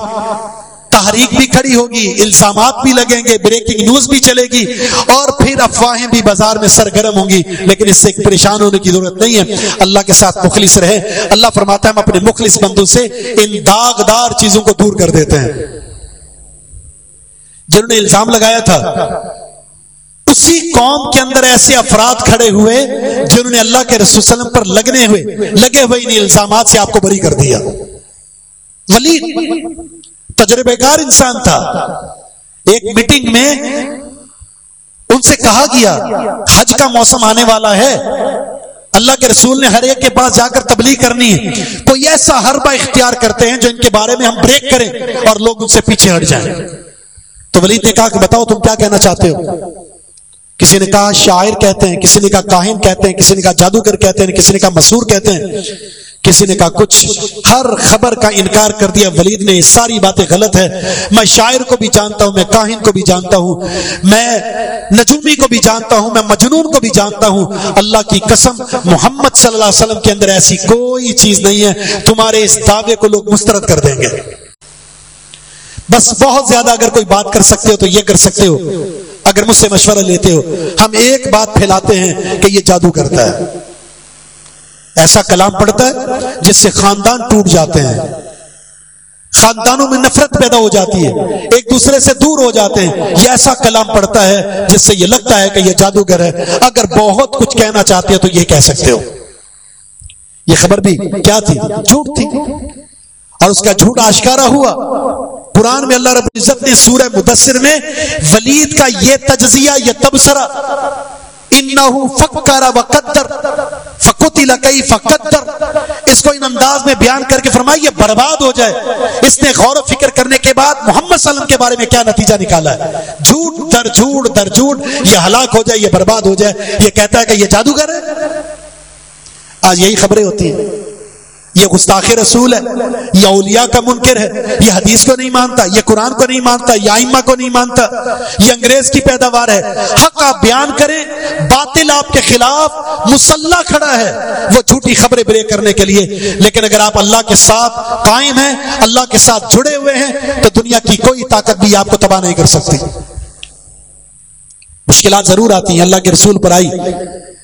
تحریک بھی کھڑی ہوگی، الزامات بھی لگیں گے بریکنگ نیوز بھی چلے گی اور پھر افواہیں بھی بازار میں سرگرم ہوں گی۔ لیکن اس سے پریشان ہونے کی ضرورت نہیں ہے۔ اللہ کے ساتھ مخلص رہے۔ اللہ فرماتا ہے ہم اپنے مخلص بندوں سے ان داغدار چیزوں کو دور کر دیتے ہیں۔ جنہوں نے الزام لگایا تھا، اسی قوم کے اندر ایسے افراد کھڑے ہوئے جنہوں نے اللہ کے رسول وسلم پر لگنے ہوئے، لگے ہوئے ان الزامات سے آپ کو بری کر دیا۔ ولید تجربے کار انسان تھا۔ ایک میٹنگ میں ان سے کہا گیا، حج کا موسم آنے والا ہے، اللہ کے رسول نے ہر ایک کے پاس جا کر تبلیغ کرنی ہے۔ کوئی ایسا حربہ اختیار کرتے ہیں جو ان کے بارے میں ہم بریک کریں اور لوگ ان سے پیچھے ہٹ جائیں۔ تو ولید نے کہا کہ بتاؤ تم کیا کہنا چاہتے ہو؟ کسی نے کہا شاعر کہتے ہیں، کسی نے کہا کاہن کہتے ہیں، کسی نے کہا جادوگر کہتے ہیں، کسی نے کہا مسور کہتے ہیں، کسی نے کہا کچھ۔ ہر خبر کا انکار کر دیا۔ ولید نے ساری باتیں غلط ہے میں شاعر کو بھی جانتا ہوں، میں کاہن کو بھی جانتا ہوں، میں نجومی کو بھی جانتا ہوں، میں مجنون کو بھی جانتا ہوں۔ اللہ کی قسم، محمد صلی اللہ علیہ وسلم کے اندر ایسی کوئی چیز نہیں ہے۔ تمہارے اس دعوے کو لوگ مسترد کر دیں گے۔ بس بہت زیادہ اگر کوئی بات کر سکتے ہو تو یہ کر سکتے ہو۔ اگر مجھ سے مشورہ لیتے ہو۔ ہم ایک بات پھیلاتے ہیں کہ یہ جادو کرتا ہے۔ ایسا کلام پڑتا ہے جس سے خاندان ٹوٹ جاتے ہیں۔ خاندانوں میں نفرت پیدا ہو جاتی ہے۔ ایک دوسرے سے دور ہو جاتے ہیں۔ یہ ایسا کلام پڑتا ہے جس سے یہ لگتا ہے کہ یہ جادوگر ہے۔ اگر بہت کچھ کہنا چاہتے ہو تو یہ کہہ سکتے ہو۔ یہ خبر بھی کیا تھی؟ جھوٹ تھی۔ اور اس کا جھوٹ آشکارا ہوا۔ قرآن میں اللہ رب العزت نے سورہ مدثر میں ولید کا یہ تجزیہ، یہ تبصرہ، انہو فکر و قدر، فقتل کئی فقدر اس کو ان انداز میں بیان کر کے فرمائی، یہ برباد ہو جائے۔ اس نے غور و فکر کرنے کے بعد محمد صلی اللہ علیہ وسلم کے بارے میں کیا نتیجہ نکالا ہے؟ جھوٹ در جھوٹ در جھوٹ، یہ ہلاک ہو جائے، یہ برباد ہو جائے۔ یہ کہتا ہے کہ یہ جادوگر ہے۔ آج یہی خبریں ہوتی ہیں۔ یہ گستاخ رسول ہے، یہ اولیاء کا منکر ہے، یہ حدیث کو نہیں مانتا، یہ قرآن کو نہیں مانتا، یہ آئمہ کو نہیں مانتا، یہ انگریز کی پیداوار ہے۔ حق آپ بیان کریں، باطل آپ کے خلاف مسلح کھڑا ہے۔ وہ جھوٹی خبریں بریک کرنے کے لیے۔ لیکن اگر آپ اللہ کے ساتھ قائم ہیں، اللہ کے ساتھ جڑے ہوئے ہیں، تو دنیا کی کوئی طاقت بھی آپ کو تباہ نہیں کر سکتی۔ مشکلات ضرور آتی ہیں، اللہ کے رسول پر آئی،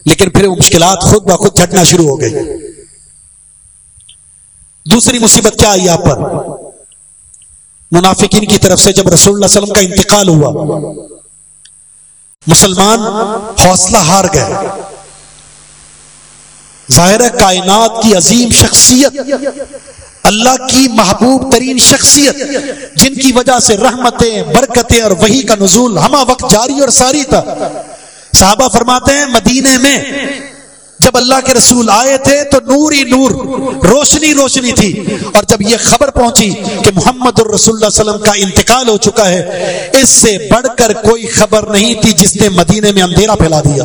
لیکن پھر وہ مشکلات خود بخود جھٹنا شروع ہو گئی۔ دوسری مصیبت کیا آئی آپ پر؟ منافقین کی طرف سے جب رسول اللہ علیہ وسلم کا انتقال ہوا، مسلمان حوصلہ ہار گئے۔ ظاہر کائنات کی عظیم شخصیت، اللہ کی محبوب ترین شخصیت، جن کی وجہ سے رحمتیں، برکتیں اور وہی کا نزول ہما وقت جاری اور ساری تھا۔ صحابہ فرماتے ہیں مدینے میں جب اللہ کے رسول آئے تھے تو نور ہی نور، روشنی روشنی تھی۔ اور جب یہ خبر پہنچی کہ محمد الرسول اللہ علیہ وسلم کا انتقال ہو چکا ہے، اس سے بڑھ کر کوئی خبر نہیں تھی جس نے مدینے میں اندھیرا پھیلا دیا۔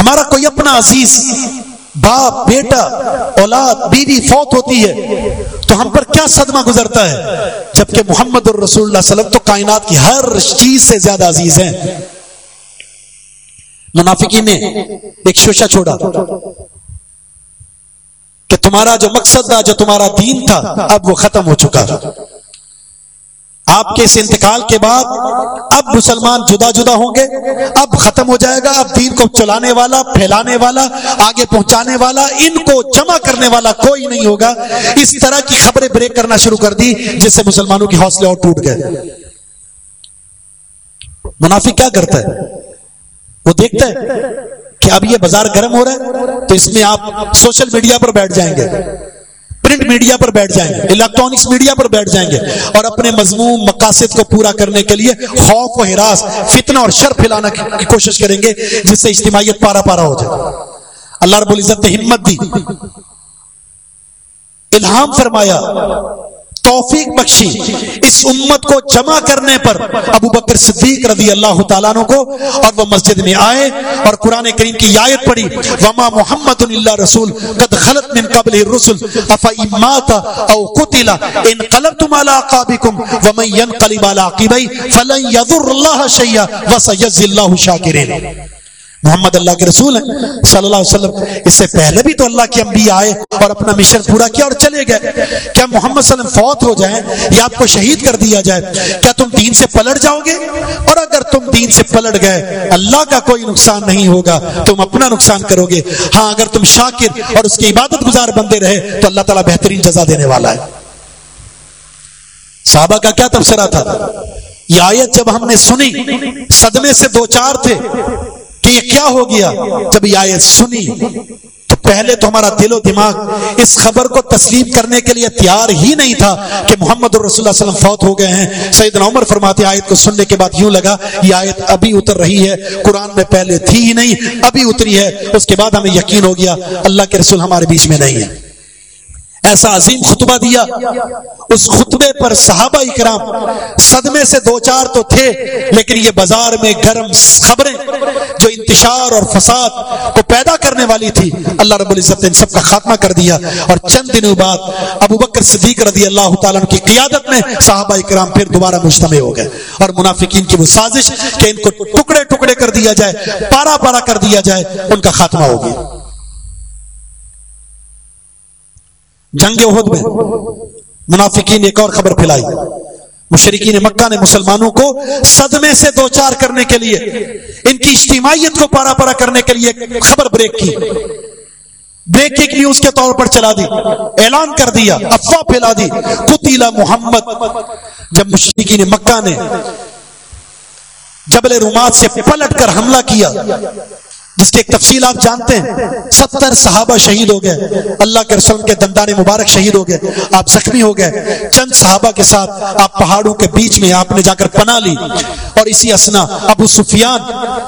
ہمارا کوئی اپنا عزیز، باپ، بیٹا، اولاد، بیوی فوت ہوتی ہے تو ہم پر کیا صدمہ گزرتا ہے؟ جبکہ محمد الرسول اللہ علیہ وسلم تو کائنات کی ہر چیز سے زیادہ عزیز ہیں۔ منافقی نے ایک شوشہ چھوڑا کہ تمہارا جو مقصد تھا، جو تمہارا دین تھا، اب وہ ختم ہو چکا۔ آپ کے اس انتقال کے بعد اب مسلمان جدا جدا ہوں گے، اب ختم ہو جائے گا، اب دین کو چلانے والا، پھیلانے والا، آگے پہنچانے والا، ان کو جمع کرنے والا کوئی نہیں ہوگا۔ اس طرح کی خبریں بریک کرنا شروع کر دی، جس سے مسلمانوں کے حوصلے اور ٹوٹ گئے۔ منافق کیا کرتا ہے؟ وہ دیکھتا ہے کہ اب یہ بازار گرم ہو رہا ہے، تو اس میں آپ سوشل میڈیا پر بیٹھ جائیں گے، پرنٹ میڈیا پر بیٹھ جائیں گے، الیکٹرانکس میڈیا پر بیٹھ جائیں گے اور اپنے مضمون مقاصد کو پورا کرنے کے لیے خوف و ہراس، فتنہ اور شر پھیلانا کی کوشش کریں گے، جس سے اجتماعیت پارا پارا ہو جائے۔ اللہ رب العزت نے ہمت دی، الہام فرمایا توفیق بخشی۔ اس امت کو جمع کرنے پر ابو بکر صدیق رضی اللہ تعالیٰ عنہ کو اور وہ مسجد میں آئے اور قرآن کریم کی آیت پڑھی۔ وما محمد اللہ رسول۔ قد خلط من قبل الرسل۔ افا امات او قتل انقلبتم على عقابكم ومن ينقلب على عقبيه فلن يضر الله شيئا وسيجزي الله شاكرين۔ محمد اللہ کے رسول ہیں، صلی اللہ علیہ وسلم۔ اس سے پہلے بھی تو اللہ کے انبیاء آئے اور اپنا مشن پورا کیا اور چلے گئے۔ کیا محمد صلی اللہ علیہ وسلم فوت ہو جائیں یا آپ کو شہید کر دیا جائے؟ کیا تم دین سے پلٹ جاؤ گے؟ اور اگر تم دین سے پلٹ گئے، اللہ کا کوئی نقصان نہیں ہوگا، تم اپنا نقصان کرو گے۔ ہاں اگر تم شاکر اور اس کی عبادت گزار بندے رہے، تو اللہ تعالیٰ بہترین جزا دینے والا ہے۔ صحابہ کا کیا تبصرہ تھا؟ یہ آیت جب ہم نے سنی، صدمے سے دو چار تھے۔ کہ یہ کیا ہو گیا؟ جب یہ آیت سنی، تو پہلے تو ہمارا دل و دماغ اس خبر کو تسلیم کرنے کے لیے تیار ہی نہیں تھا کہ محمد الرسول اللہ علیہ وسلم فوت ہو گئے ہیں۔ سیدنا عمر فرماتے آیت کو سننے کے بعد یوں لگا، یہ آیت ابھی اتر رہی ہے، قرآن میں پہلے تھی ہی نہیں، ابھی اتری ہے، اس کے بعد ہمیں یقین ہو گیا، اللہ کے رسول ہمارے بیچ میں نہیں ہے ایسا عظیم خطبہ دیا۔ اس خطبے پر صحابہ اکرام صدمے سے دو چار تو تھے، لیکن یہ بازار میں گرم خبریں جو انتشار اور فساد کو پیدا کرنے والی تھی، اللہ رب العزت نے ان سب کا خاتمہ کر دیا۔ اور چند دنوں بعد ابو بکر صدیق رضی اللہ تعالیٰ کی قیادت میں صحابہ اکرام پھر دوبارہ مجتمع ہو گئے۔ اور منافقین کی وہ سازش کہ ان کو ٹکڑے ٹکڑے کر دیا جائے، پارا پارا کر دیا جائے، ان کا خاتمہ ہو گیا۔ جنگ عہد میں، منافقین ایک اور خبر پھیلائی۔ مشرقین مکہ نے مسلمانوں کو صدمے سے دو چار کرنے کے لیے، ان کی اجتماعیت کو پارا پارا کرنے کے لیے خبر بریک کی۔ بریکنگ نیوز کے طور پر چلا دی، اعلان کر دیا، افواہ پھیلا دی۔ قتیلا محمد، جب مشرقین مکہ نے جبل رومات سے پلٹ کر حملہ کیا جس کی ایک تفصیل آپ جانتے ہیں، ستر صحابہ شہید ہو گئے۔ اللہ کے رسول کے دندان مبارک شہید ہو گئے۔ آپ زخمی ہو گئے۔ چند صحابہ کے ساتھ آپ پہاڑوں کے بیچ میں آپ نے جا کر پناہ لی۔ اور اسی اسنا، ابو سفیان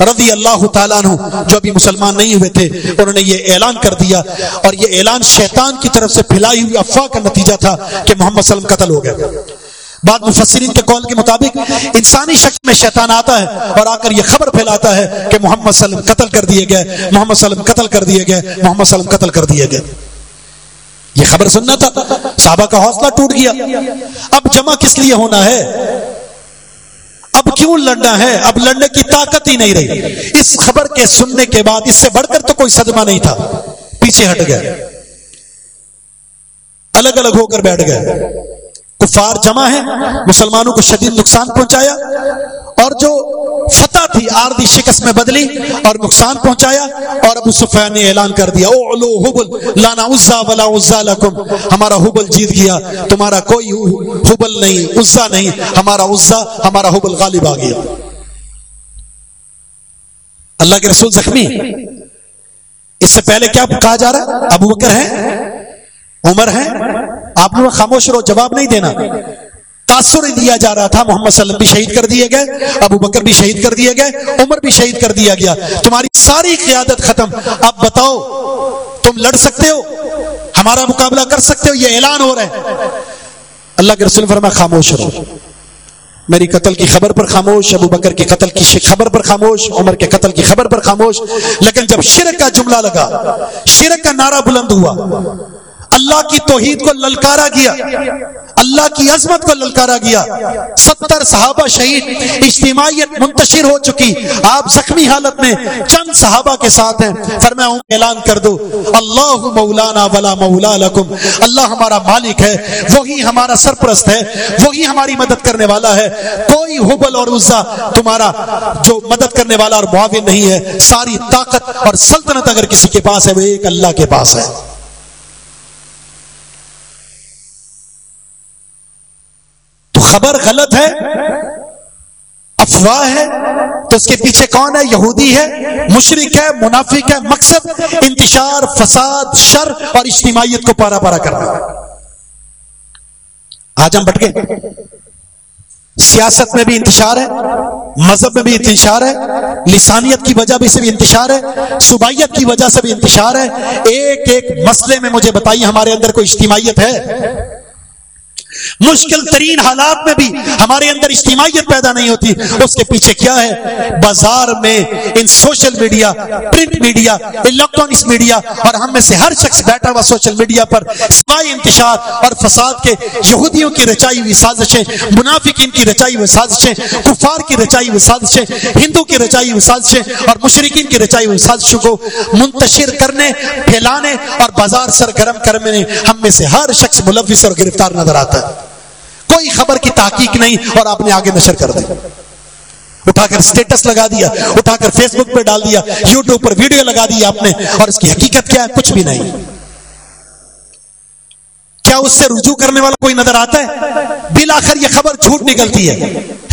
رضی اللہ تعالیٰ عنہ، جو ابھی مسلمان نہیں ہوئے تھے، انہوں نے یہ اعلان کر دیا۔ اور یہ اعلان شیطان کی طرف سے پھیلائی ہوئی افواہ کا نتیجہ تھا کہ محمد صلی اللہ علیہ وسلم قتل ہو گئے۔ بعد مفسرین کے قول کے مطابق انسانی شکل میں شیطان آتا ہے اور آ کر یہ خبر پھیلاتا ہے کہ محمد صلی قتل کر دیے گئے، محمد صلی قتل کر دیے گئے، محمد صلی قتل کر دیے گئے۔ یہ خبر سننا تھا۔ صحابہ کا حوصلہ ٹوٹ گیا۔ اب جمع کس لیے ہونا ہے؟ اب کیوں لڑنا ہے؟ اب لڑنے کی طاقت ہی نہیں رہی۔ اس خبر کے سننے کے بعد اس سے بڑھ کر تو کوئی صدمہ نہیں تھا۔ پیچھے ہٹ گئے۔ الگ الگ ہو کر بیٹھ گئے۔ کفار جمع ہیں، مسلمانوں کو شدید نقصان پہنچایا اور جو فتح تھی، آردی شکست میں بدلی اور نقصان پہنچایا اور ابو سفیان نے اعلان کر دیا او حبل لانا عزا ولا عزا لکم، ہمارا حبل جیت گیا، تمہارا کوئی حبل نہیں، عزا نہیں، ہمارا عزا، ہمارا حبل غالب آ گیا۔ اللہ کے رسول زخمی اس سے پہلے کیا کہا جا رہا ہے؟ ابو بکر ہے عمر ہے آپ نے خاموش رہو، جواب نہیں دینا۔ تاثر دیا جا رہا تھا، محمد صلی اللہ علیہ وسلم بھی شہید کر دیے گئے، ابو بکر بھی شہید کر دیے گئے، عمر بھی شہید کر دیا گیا۔ تمہاری ساری قیادت ختم۔ اب بتاؤ، تم لڑ سکتے ہو؟ ہمارا مقابلہ کر سکتے ہو؟ یہ اعلان ہو رہا ہے۔ اللہ کے رسول فرما خاموش رہو۔ میری قتل کی خبر پر خاموش، ابو بکر کی قتل کی خبر پر خاموش، عمر کے قتل کی خبر پر خاموش۔ لیکن جب شرک کا جملہ لگا، شرک کا نعرہ بلند ہوا اللہ کی توحید کو للکارا گیا اللہ کی عظمت کو للکارا گیا ستر صحابہ شہید، اجتماعیت منتشر ہو چکی۔ آپ زخمی حالت میں چند صحابہ کے ساتھ ہیں۔ فرمایا، ہوں، اعلان کر دو۔ اللہ مولانا ولا مولا لکم۔ اللہ ہمارا مالک ہے، وہی ہمارا سرپرست ہے، وہی ہماری مدد کرنے والا ہے۔ کوئی حبل اور عزا تمہارا جو مدد کرنے والا اور معاون نہیں ہے، ساری طاقت اور سلطنت اگر کسی کے پاس ہے، وہ ایک اللہ کے پاس ہے۔ خبر غلط ہے؟ افواہ ہے؟ تو اس کے پیچھے کون ہے؟ یہودی ہے مشرق ہے، منافق ہے، مقصد انتشار، فساد، شر اور اجتماعیت کو پارا پارا کرنا۔ آج ہم بٹ گئے۔ سیاست میں بھی انتشار ہے، مذہب میں بھی انتشار ہے، لسانیت کی وجہ بھی سے بھی انتشار ہے صوبائیت کی وجہ سے بھی انتشار ہے۔ ایک ایک مسئلے میں مجھے بتائیے، ہمارے اندر کوئی اجتماعیت ہے؟ مشکل ترین حالات میں بھی ہمارے اندر اجتماعیت پیدا نہیں ہوتی۔ اس کے پیچھے کیا ہے؟ بازار میں ان social media, print media, electronics media اور ہم میں سے ہر شخص بیٹھا ہوا سوشل میڈیا پر سوائے انتشار اور فساد کے یہودیوں کی رچائی ہوئی سازشیں، منافقین کی رچائی ہوئی سازشیں، کفار کی رچائی ہوئی سازشیں، ہندو کی رچائی ہوئی سازشیں اور مشرقین کی رچائی ہوئی سازشوں کو منتشر کرنے، پھیلانے اور بازار سرگرم کرنے ہم میں سے ہر شخص ملوث اور گرفتار نظر آتا ہے۔ کوئی خبر کی تحقیق نہیں اور آپ نے آگے نشر کر دی اٹھا کر سٹیٹس لگا دیا، اٹھا کر فیس بک پہ ڈال دیا یوٹیوب پر ویڈیو لگا دی آپ نے، اور اس کی حقیقت کیا ہے؟ کچھ بھی نہیں۔ کیا اس سے رجوع کرنے والا کوئی نظر آتا ہے؟ بالآخر یہ خبر جھوٹ نکلتی ہے۔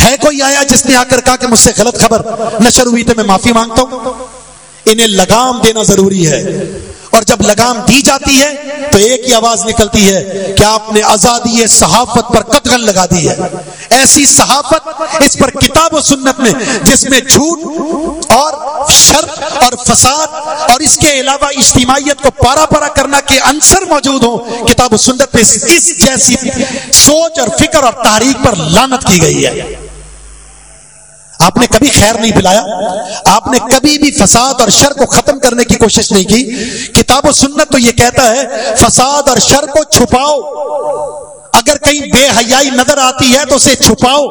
ہے کوئی آیا جس نے آ کر کہا کہ مجھ سے غلط خبر نشر ہوئی تو میں معافی مانگتا ہوں؟ انہیں لگام دینا ضروری ہے۔ اور جب لگام دی جاتی ہے تو ایک ہی آواز نکلتی ہے کہ آپ نے آزادی صحافت پر قطغن لگا دی ہے۔ ایسی صحافت اس پر کتاب و سنت میں جس میں جھوٹ اور شر اور فساد اور اس کے علاوہ اجتماعیت کو پارا پارا کرنا کے عنصر موجود ہوں، کتاب و سنت پہ اس جیسی سوچ اور فکر اور تاریخ پر لانت کی گئی ہے۔ آپ نے کبھی خیر نہیں پلایا آپ نے کبھی بھی فساد اور شر کو ختم کرنے کی کوشش نہیں کی؟ کتاب و سنت تو یہ کہتا ہے، فساد اور شر کو چھپاؤ۔ اگر کہیں بے حیائی نظر آتی ہے تو اسے چھپاؤ۔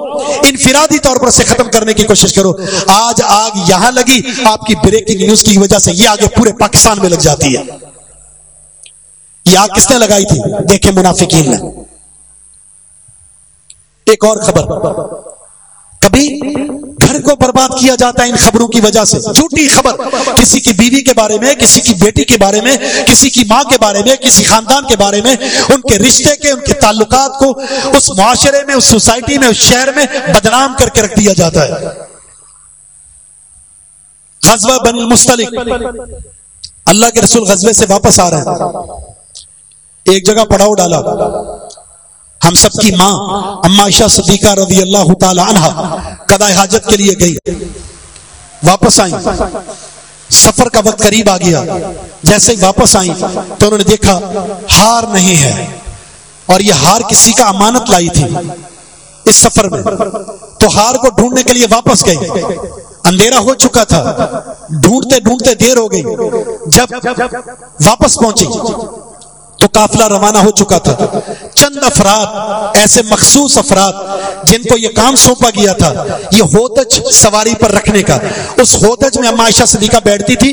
انفرادی طور پر اسے ختم کرنے کی کوشش کرو۔ آج آگ یہاں لگی، آپ کی بریکنگ نیوز کی وجہ سے یہ آگے پورے پاکستان میں لگ جاتی ہے۔ یہ آگ کس نے لگائی تھی؟ دیکھیں منافقین نے۔ ایک اور خبر۔ کبھی گھر کو برباد کیا جاتا ہے ان خبروں کی وجہ سے۔ جھوٹی خبر۔ کسی کی بیوی کے بارے میں، کسی کی بیٹی کے بارے میں، کسی کی ماں کے بارے میں، کسی خاندان کے بارے میں، ان کے رشتے کے، ان کے تعلقات کو اس معاشرے میں، اس سوسائٹی میں، اس شہر میں بدنام کر کے رکھ دیا جاتا ہے۔ غزوہ بن المستلق اللہ کے رسول غزوے سے واپس آ رہے ہیں۔ ایک جگہ پڑاؤ ڈالا۔ ہم سب کی ماں، اما عائشہ صدیقہ رضی اللہ تعالی عنہ قضاء حاجت کے لیے گئی۔ واپس آئیں۔ سفر کا وقت قریب آ گیا۔ جیسے ہی واپس آئیں تو انہوں نے دیکھا ہار نہیں ہے اور یہ ہار کسی کا امانت لائی تھی۔ اس سفر میں تو ہار کو ڈھونڈنے کے لیے واپس گئی اندھیرا ہو چکا تھا۔ ڈھونڈتے ڈھونڈتے دیر ہو گئی۔ جب واپس پہنچی تو قافلہ روانہ ہو چکا تھا۔ چند افراد، ایسے مخصوص افراد، جن کو یہ کام سونپا گیا تھا، یہ ہوتج سواری پر رکھنے کا۔ اس ہوتج میں عائشہ صدیقہ بیٹھتی تھی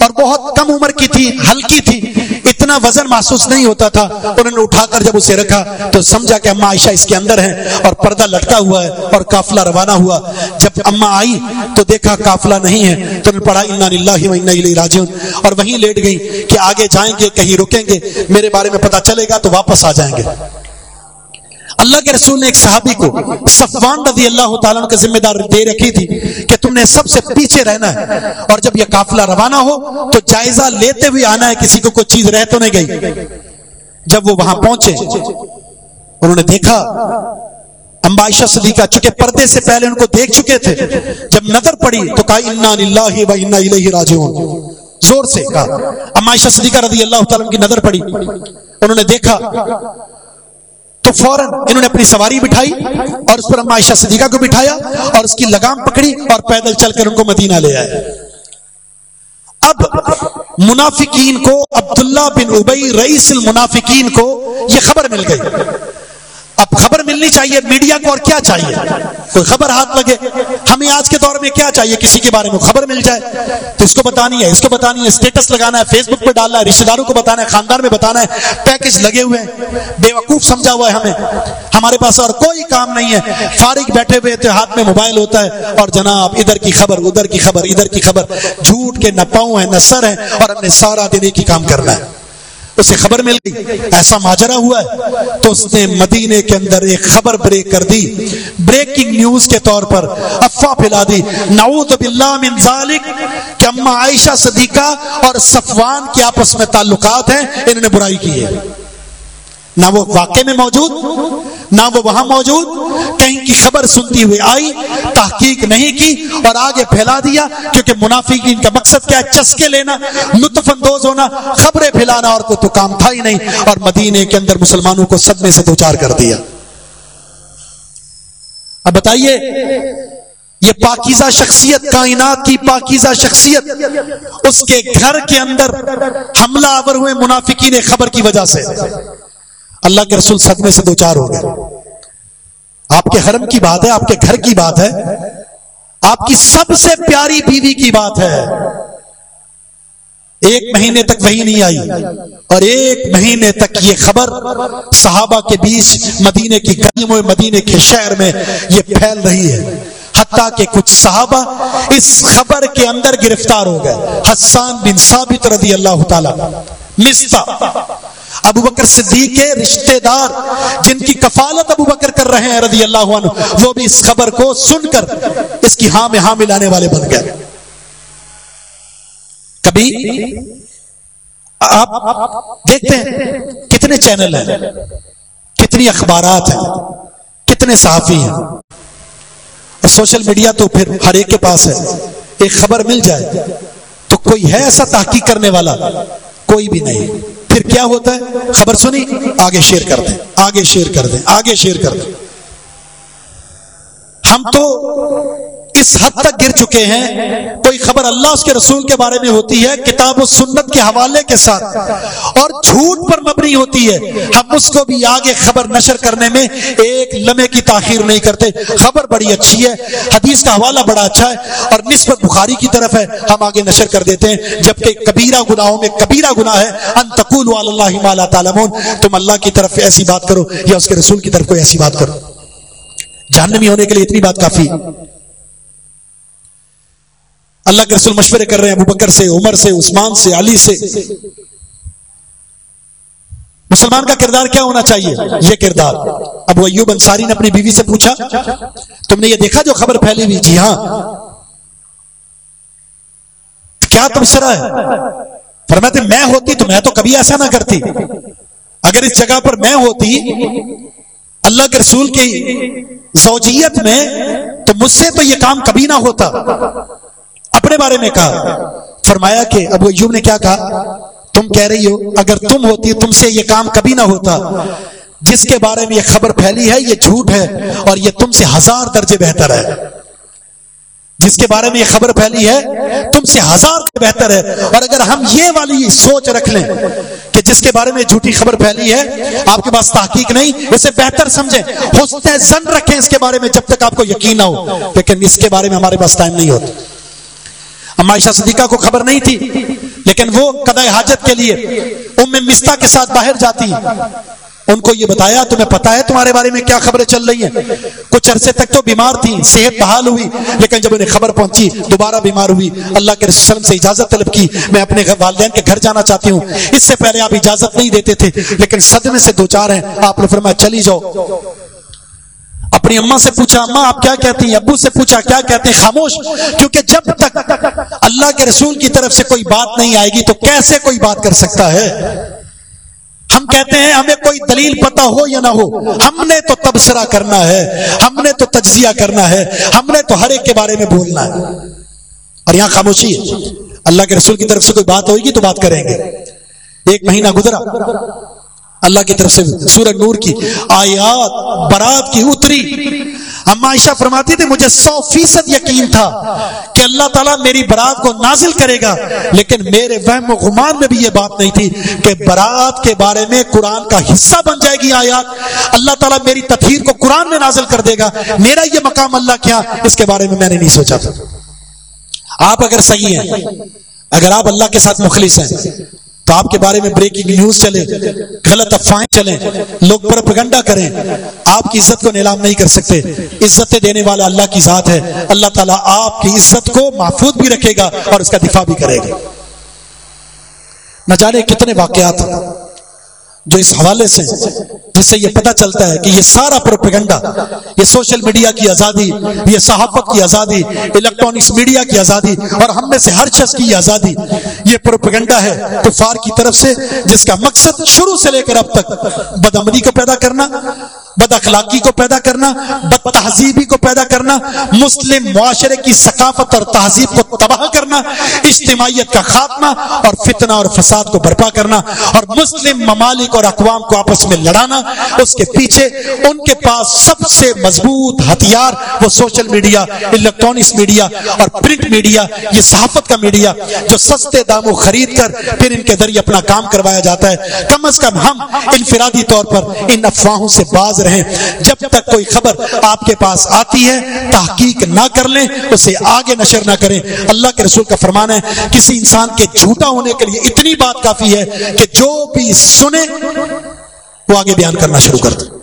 اور بہت کم عمر کی تھی، ہلکی تھی۔ اتنا وزن محسوس نہیں ہوتا تھا۔ انہوں نے اٹھا کر جب اسے رکھا تو سمجھا کہ اما عائشہ اس کے اندر ہیں اور پردہ لٹکا ہوا ہے اور قافلہ روانہ ہوا۔ جب اما آئی تو دیکھا قافلہ نہیں ہے۔ تو انہوں نے پڑھا، انا للہ و راجعون اور وہیں لیٹ گئی کہ آگے جائیں گے، کہیں رکیں گے۔ میرے میرے بارے میں پتہ چلے گا تو واپس آ جائیں گے۔ اللہ کے رسول نے ایک صحابی کو صفوان رضی اللہ تعالیٰ کا ذمہ دار دے رکھی تھی کہ تم نے سب سے پیچھے رہنا ہے اور جب یہ قافلہ روانہ ہو تو جائزہ لیتے ہوئے آنا ہے، کسی کو کوئی چیز رہ تو نہیں گئی۔ جب وہ وہاں پہنچے، انہوں نے دیکھا امبائشہ صدیقہ چونکہ پردے سے پہلے ان کو دیکھ چکے تھے، جب نظر پڑی تو کہا، انا للہ و انا الیہ راجعون زور سے کہا۔ امائشہ صدیقہ رضی اللہ تعالیٰ کی نظر پڑی۔ انہوں نے دیکھا تو فوراً انہوں نے اپنی سواری بٹھائی اور اس پر اما عائشہ صدیقہ کو بٹھایا اور اس کی لگام پکڑی اور پیدل چل کر ان کو مدینہ لے آئے۔ اب منافقین کو عبداللہ بن ابئی رئیس المنافقین کو یہ خبر مل گئی۔ اب خبر ملنی چاہیے، میڈیا کو اور کیا چاہیے؟ کوئی خبر ہاتھ لگے؟ ہمیں آج کے دور میں کیا چاہیے کسی کے بارے میں خبر مل جائے؟ تو اس کو بتانی ہے، اس کو بتانی ہے اسٹیٹس لگانا ہے فیس بک پہ ڈالنا ہے رشتے داروں کو بتانا ہے، خاندان میں بتانا ہے پیکج لگے ہوئے ہیں بے وقوف سمجھا ہوا ہے ہمیں۔ ہمارے پاس اور کوئی کام نہیں ہے۔ فارغ بیٹھے ہوئے تھے ہاتھ میں موبائل ہوتا ہے اور جناب، ادھر کی خبر، ادھر کی خبر، ادھر کی خبر۔ جھوٹ کے نہ پاؤں ہیں، نہ سر ہیں اور ہم نے سارا دن ایک ہی کام کرنا ہے۔ اسے خبر مل گئی۔ ایسا ماجرا ہوا ہے تو اس نے مدینے کے اندر ایک خبر بریک کر دی۔ بریکنگ نیوز کے طور پر افواہ پھیلا دی۔ نعوذ باللہ من ذالک، کہ اما عائشہ صدیقہ اور صفوان کے آپس میں تعلقات ہیں، انہوں نے برائی کی ہے۔ نہ وہ واقع میں موجود، نہ وہ وہاں موجود۔ کہیں کی خبر سنتی ہوئی آئی، تحقیق نہیں کی اور آگے پھیلا دیا، کیونکہ منافقین کا مقصد کیا ہے؟ چسکے لینا، لطف اندوز ہونا، خبریں پھیلانا اور کوئی تو کام تھا ہی نہیں۔ اور مدینے کے اندر مسلمانوں کو صدمے سے دوچار کر دیا۔ اب بتائیے، یہ پاکیزہ شخصیت، کائنات کی پاکیزہ شخصیت، اس کے گھر کے اندر حملہ آور ہوئے منافقین خبر کی وجہ سے۔ اللہ کے رسول صدمے سے دو چار ہو گئے۔ آپ کے حرم کی بات ہے، آپ کے گھر کی بات ہے۔ آپ کی سب سے پیاری بیوی کی بات ہے۔ ایک مہینے تک وہی نہیں آئی۔ اور ایک مہینے تک یہ خبر صحابہ کے بیچ مدینے کی گریم مدینے کے شہر میں یہ پھیل رہی ہے۔ حتیٰ کہ کچھ صحابہ اس خبر کے اندر گرفتار ہو گئے۔ حسان بن ثابت رضی اللہ تعالی، مستا۔ ابو بکر صدیق کے رشتہ دار جن کی کفالت ابو بکر کر رہے ہیں رضی اللہ عنہ، وہ بھی اس خبر کو سن کر اس کی ہاں میں ہاں ملانے والے بن گئے۔ کبھی آپ دیکھتے ہیں کتنے چینل ہیں، کتنی اخبارات ہیں، کتنے صحافی ہیں۔ اور سوشل میڈیا تو پھر ہر ایک کے پاس ہے، ایک خبر مل جائے تو کوئی ہے ایسا تحقیق کرنے والا؟ کوئی بھی نہیں۔ پھر کیا ہوتا ہے؟ خبر سنی، آگے شیئر کر دیں، آگے شیئر کر دیں، آگے شیئر کر دیں۔ ہم تو اس حد تک گر چکے ہیں؟ کوئی خبر اللہ اس کے رسول کے بارے میں ہوتی ہے؟ کتاب و سنت کے حوالے کے ساتھ۔ اور جھوٹ پر مبنی ہوتی ہے۔ ہم اس کو بھی آگے خبر نشر کرنے میں ایک لمحے کی تاخیر نہیں کرتے۔ خبر بڑی اچھی ہے۔ حدیث کا حوالہ بڑا اچھا ہے۔ اور نسبت بخاری کی طرف ہے۔ ہم آگے نشر کر دیتے ہیں۔ جبکہ کبیرہ گناہوں میں کبیرہ گناہ ہے۔ ان تقول اللہ مالا تعلمون۔ تم اللہ کی طرف ایسی بات کرو یا اس کے رسول کی طرف کوئی ایسی بات کرو۔ جہنمی ہونے کے لیے اتنی بات کافی اللہ کے رسول مشورے کر رہے ہیں، ابو بکر سے، عمر سے، عثمان سے، علی سے۔ مسلمان کا کردار کیا ہونا چاہیے؟ یہ کردار۔ ابو ایوب انصاری نے اپنی بیوی سے پوچھا، تم نے یہ دیکھا جو خبر پھیلی ہوئی؟ جی ہاں۔ کیا تبصرہ ہے؟ فرماتے، میں ہوتی تو میں تو کبھی ایسا نہ کرتی۔ اگر اس جگہ پر میں ہوتی، اللہ کے رسول کی زوجیت میں، تو مجھ سے تو یہ کام کبھی نہ ہوتا۔ اپنے بارے میں کہا۔ فرمایا کہ ابو ایوب نے کیا کہا؟ تم کہہ رہی ہو، اگر تم ہوتی، تم سے یہ کام کبھی نہ ہوتا۔ جس کے بارے میں یہ خبر پھیلی ہے، یہ جھوٹ ہے اور یہ تم سے ہزار درجے بہتر ہے۔ جس کے بارے میں یہ خبر پھیلی ہے، تم سے ہزار بہتر ہے۔ اور اگر ہم یہ والی سوچ رکھ لیں کہ جس کے بارے میں جھوٹی خبر پھیلی ہے، آپ کے پاس تحقیق نہیں، اسے بہتر سمجھیں۔ حسن زن رکھیں اس کے بارے میں جب تک آپ کو یقین نہ ہو، لیکن اس کے بارے میں ہمارے پاس ٹائم نہیں ہوتا۔ عائشہ صدیقہ کو خبر نہیں تھی، لیکن وہ قدع حاجت کے لیے ام مستا کے ساتھ باہر جاتی۔ ان کو یہ بتایا، تمہیں پتا ہے تمہارے بارے میں کیا خبریں چل رہی ہیں؟ کچھ عرصے تک تو بیمار تھی، صحت بحال ہوئی، لیکن جب انہیں خبر پہنچی، دوبارہ بیمار ہوئی۔ اللہ کے رسول سے اجازت طلب کی۔ میں اپنے والدین کے گھر جانا چاہتی ہوں۔ اس سے پہلے آپ اجازت نہیں دیتے تھے، لیکن صدمے سے دو چار ہیں۔ آپ نے فرمایا، چلی جاؤ۔ اپنی اما سے پوچھا اما آپ کیا کہتی ہیں؟ ابو سے پوچھا، کیا کہتے ہیں؟ خاموش، کیونکہ جب تک اللہ کے رسول کی طرف سے کوئی بات نہیں آئے گی تو کیسے کوئی بات کر سکتا ہے؟ ہم کہتے ہیں، ہمیں کوئی دلیل پتا ہو یا نہ ہو، ہم نے تو تبصرہ کرنا ہے، ہم نے تو تجزیہ کرنا ہے، ہم نے تو ہر ایک کے بارے میں بولنا ہے۔ اور یہاں خاموشی ہے، اللہ کے رسول کی طرف سے کوئی بات ہوگی تو بات کریں گے۔ ایک مہینہ گزرا۔ اللہ کی طرف سے سورج نور کی آیات، برات کی اتری۔ اما عائشہ فرماتی تھی مجھے سو فیصد یقین تھا کہ اللہ تعالیٰ میری برات کو نازل کرے گا، لیکن میرے وہم و غمان میں بھی یہ بات نہیں تھی کہ برات کے بارے میں قرآن کا حصہ بن جائے گی آیات۔ اللہ تعالیٰ میری تطہیر کو قرآن میں نازل کر دے گا۔ میرا یہ مقام اللہ کیا ہاں، اس کے بارے میں میں نے نہیں سوچا تھا۔ آپ اگر صحیح ہیں، اگر آپ اللہ کے ساتھ مخلص ہیں تو آپ کے بارے میں بریکنگ نیوز چلے، غلط افواہیں چلیں لوگ پرپگنڈا کریں۔ آپ کی عزت کو نیلام نہیں کر سکتے۔ عزت دینے والا اللہ کی ذات ہے۔ اللہ تعالیٰ آپ کی عزت کو محفوظ بھی رکھے گا اور اس کا دفاع بھی کرے گا۔ نہ جانے کتنے واقعات جو اس حوالے سے جس سے یہ پتہ چلتا ہے کہ یہ سارا پروپیگنڈا، یہ سوشل میڈیا کی آزادی، یہ صحافت کی آزادی، الیکٹرانکس میڈیا کی آزادی اور ہم میں سے ہر شخص کی آزادی، یہ پروپیگنڈا ہے کفار کی طرف سے، جس کا مقصد شروع سے لے کر اب تک بدعمنی کو پیدا کرنا بد اخلاقی کو پیدا کرنا، بد تہذیبی کو پیدا کرنا، مسلم معاشرے کی ثقافت اور تہذیب کو تباہ کرنا، اجتماعیت کا خاتمہ اور فتنہ اور فساد کو برپا کرنا اور مسلم ممالک اور اقوام کو آپس میں لڑانا، اس کے پیچھے ان کے پاس سب سے مضبوط ہتھیار وہ سوشل میڈیا، الیکٹرانکس میڈیا اور پرنٹ میڈیا، یہ صحافت کا میڈیا جو سستے داموں خرید کر پھر ان کے ذریعے اپنا کام کروایا جاتا ہے۔ کم از کم ہم انفرادی طور پر ان افواہوں سے باز رہیں جب تک کوئی خبر آپ کے پاس آتی ہے، تحقیق نہ کر لیں، اسے آگے نشر نہ کریں۔ اللہ کے رسول کا فرمان ہے، کسی انسان کے جھوٹا ہونے کے لیے اتنی بات کافی ہے کہ جو بھی سنے، وہ آگے بیان کرنا شروع کر دیں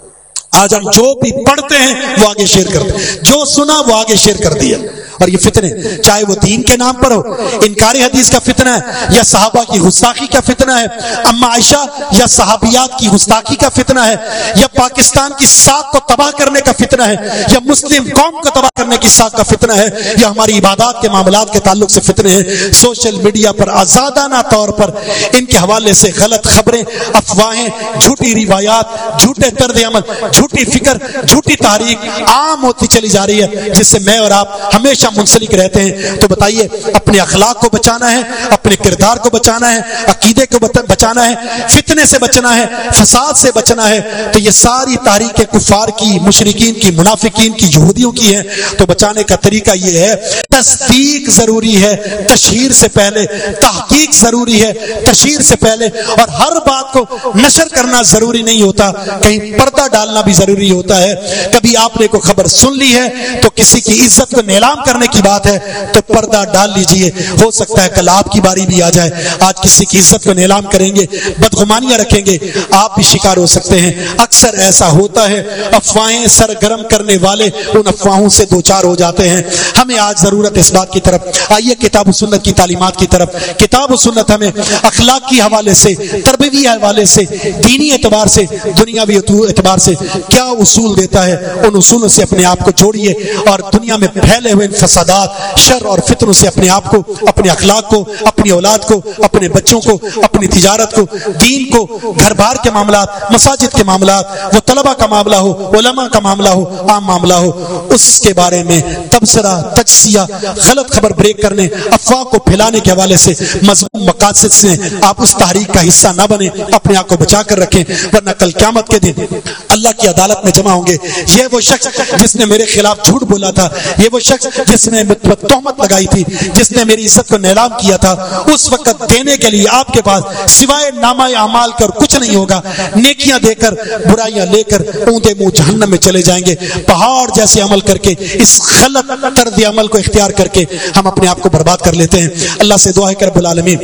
آج ہم جو بھی پڑھتے ہیں، وہ آگے شیئر کرتے ہیں جو سنا، وہ آگے شیئر کر دیا۔ اور یہ فتنے، چاہے وہ دین کے نام پر ہو، انکاری حدیث کا فتنہ ہے، یا صحابہ کی گستاخی کا فتنہ ہے، اما عائشہ یا صحابیات کی گستاخی کا فتنہ ہے، یا پاکستان کی ساکھ کو تباہ کرنے کا فتنہ ہے، یا مسلم قوم کو تباہ کرنے کی ساکھ کا فتنہ ہے، یا ہماری عبادات کے معاملات کے تعلق سے فتنے ہیں۔ سوشل میڈیا پر آزادانہ طور پر ان کے حوالے سے غلط خبریں، افواہیں، جھوٹی روایات، جھوٹے طرز عمل، جھوٹی فکر، جھوٹی تاریخ عام ہوتی چلی جا رہی ہے، جس سے میں اور آپ ہمیشہ منسلک رہتے ہیں، تو بتائیے، اپنے اخلاق کو بچانا ہے، اپنے کردار کو بچانا ہے، عقیدے کو بچانا ہے، فتنے سے بچنا ہے، فساد سے بچنا ہے، تو یہ ساری تاریخ کفار کی مشرقین کی، منافقین کی، یہودیوں کی ہے۔ تو بچانے کا طریقہ یہ ہے، تصدیق ضروری ہے، تشہیر سے پہلے، تحقیق ضروری ہے، تشہیر سے پہلے، اور ہر بات کو نشر کرنا ضروری نہیں ہوتا، کہیں پردہ ڈالنا بھی ضروری ہوتا ہے۔ کبھی آپ نے کوئی خبر سن لی ہے، تو کسی کی عزت کو نیلام کرنے کی بات ہے تو پردہ ڈال لیجیے۔ ہو سکتا ہے کل آپ کی باری بھی آ جائے۔ آج کسی کی عزت کو نیلام کریں گے، بدگمانیاں رکھیں گے۔ آپ بھی شکار ہو سکتے ہیں۔ اکثر ایسا ہوتا ہے، افواہیں سرگرم کرنے والے ان افواہوں سے دو چار ہو جاتے ہیں۔ ہمیں آج ضرورت اس بات کی طرف۔ آئیے کتاب و سنت کی تعلیمات کی طرف۔ کتاب و سنت ہمیں اخلاق کی حوالے سے تربوی حوالے سے، دینی اعتبار سے، دنیاوی اعتبار سے کیا اصول دیتا ہے، ان اصولوں سے اپنے آپ کو جوڑیے اور دنیا میں پھیلے ہوئے فسادات، شر اور فطروں سے اپنے آپ کو، اپنے اخلاق کو، اپنی اولاد کو، اپنے بچوں کو، اپنی تجارت کو، دین کو، گھر بار کے معاملات، مساجد کے معاملات، وہ طلبہ کا معاملہ ہو، علماء کا معاملہ ہو، عام معاملہ ہو، اس کے بارے میں تبصرہ، تجزیہ، غلط خبر بریک کرنے، افواہ کو پھیلانے کے حوالے سے مضمون مقاصد سے آپ اس تحریک کا حصہ نہ بنے اپنے آپ کو بچا کر رکھیں، ورنہ کل قیامت کے دن اللہ کی عدالت میں جمع ہوں گے۔ یہ وہ شخص جس نے میرے خلاف جھوٹ بولا تھا، یہ وہ شخص جس نے تہمت لگائی تھی، جس نے میری عزت کو نیلام کیا تھا، اس وقت دینے کے لیے آپ کے پاس سوائے نامہ اعمال کر کچھ نہیں ہوگا، نیکیاں دے کر، برائیاں لے کر اونتے منہ جہنم میں چلے جائیں گے۔ پہاڑ جیسے عمل کر کے، اس غلط طرز عمل کو اختیار کر کے ہم اپنے آپ کو برباد کر لیتے ہیں۔ اللہ سے دعا ہے کر العالمین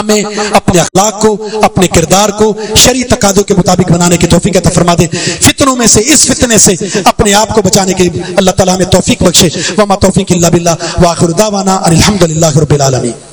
ہمیں اپنے اخلاق کو، اپنے کردار کو شریع تقاضوں کے مطابق بنانے کی توفیق عطا فرما دے فتنوں میں سے، اس فتنے سے اپنے آپ کو بچانے کی اللہ تعالیٰ ہمیں توفیق بخشے۔ وما توفیق اللہ باللہ واخر دعوانا الحمد الحمدللہ رب العالمین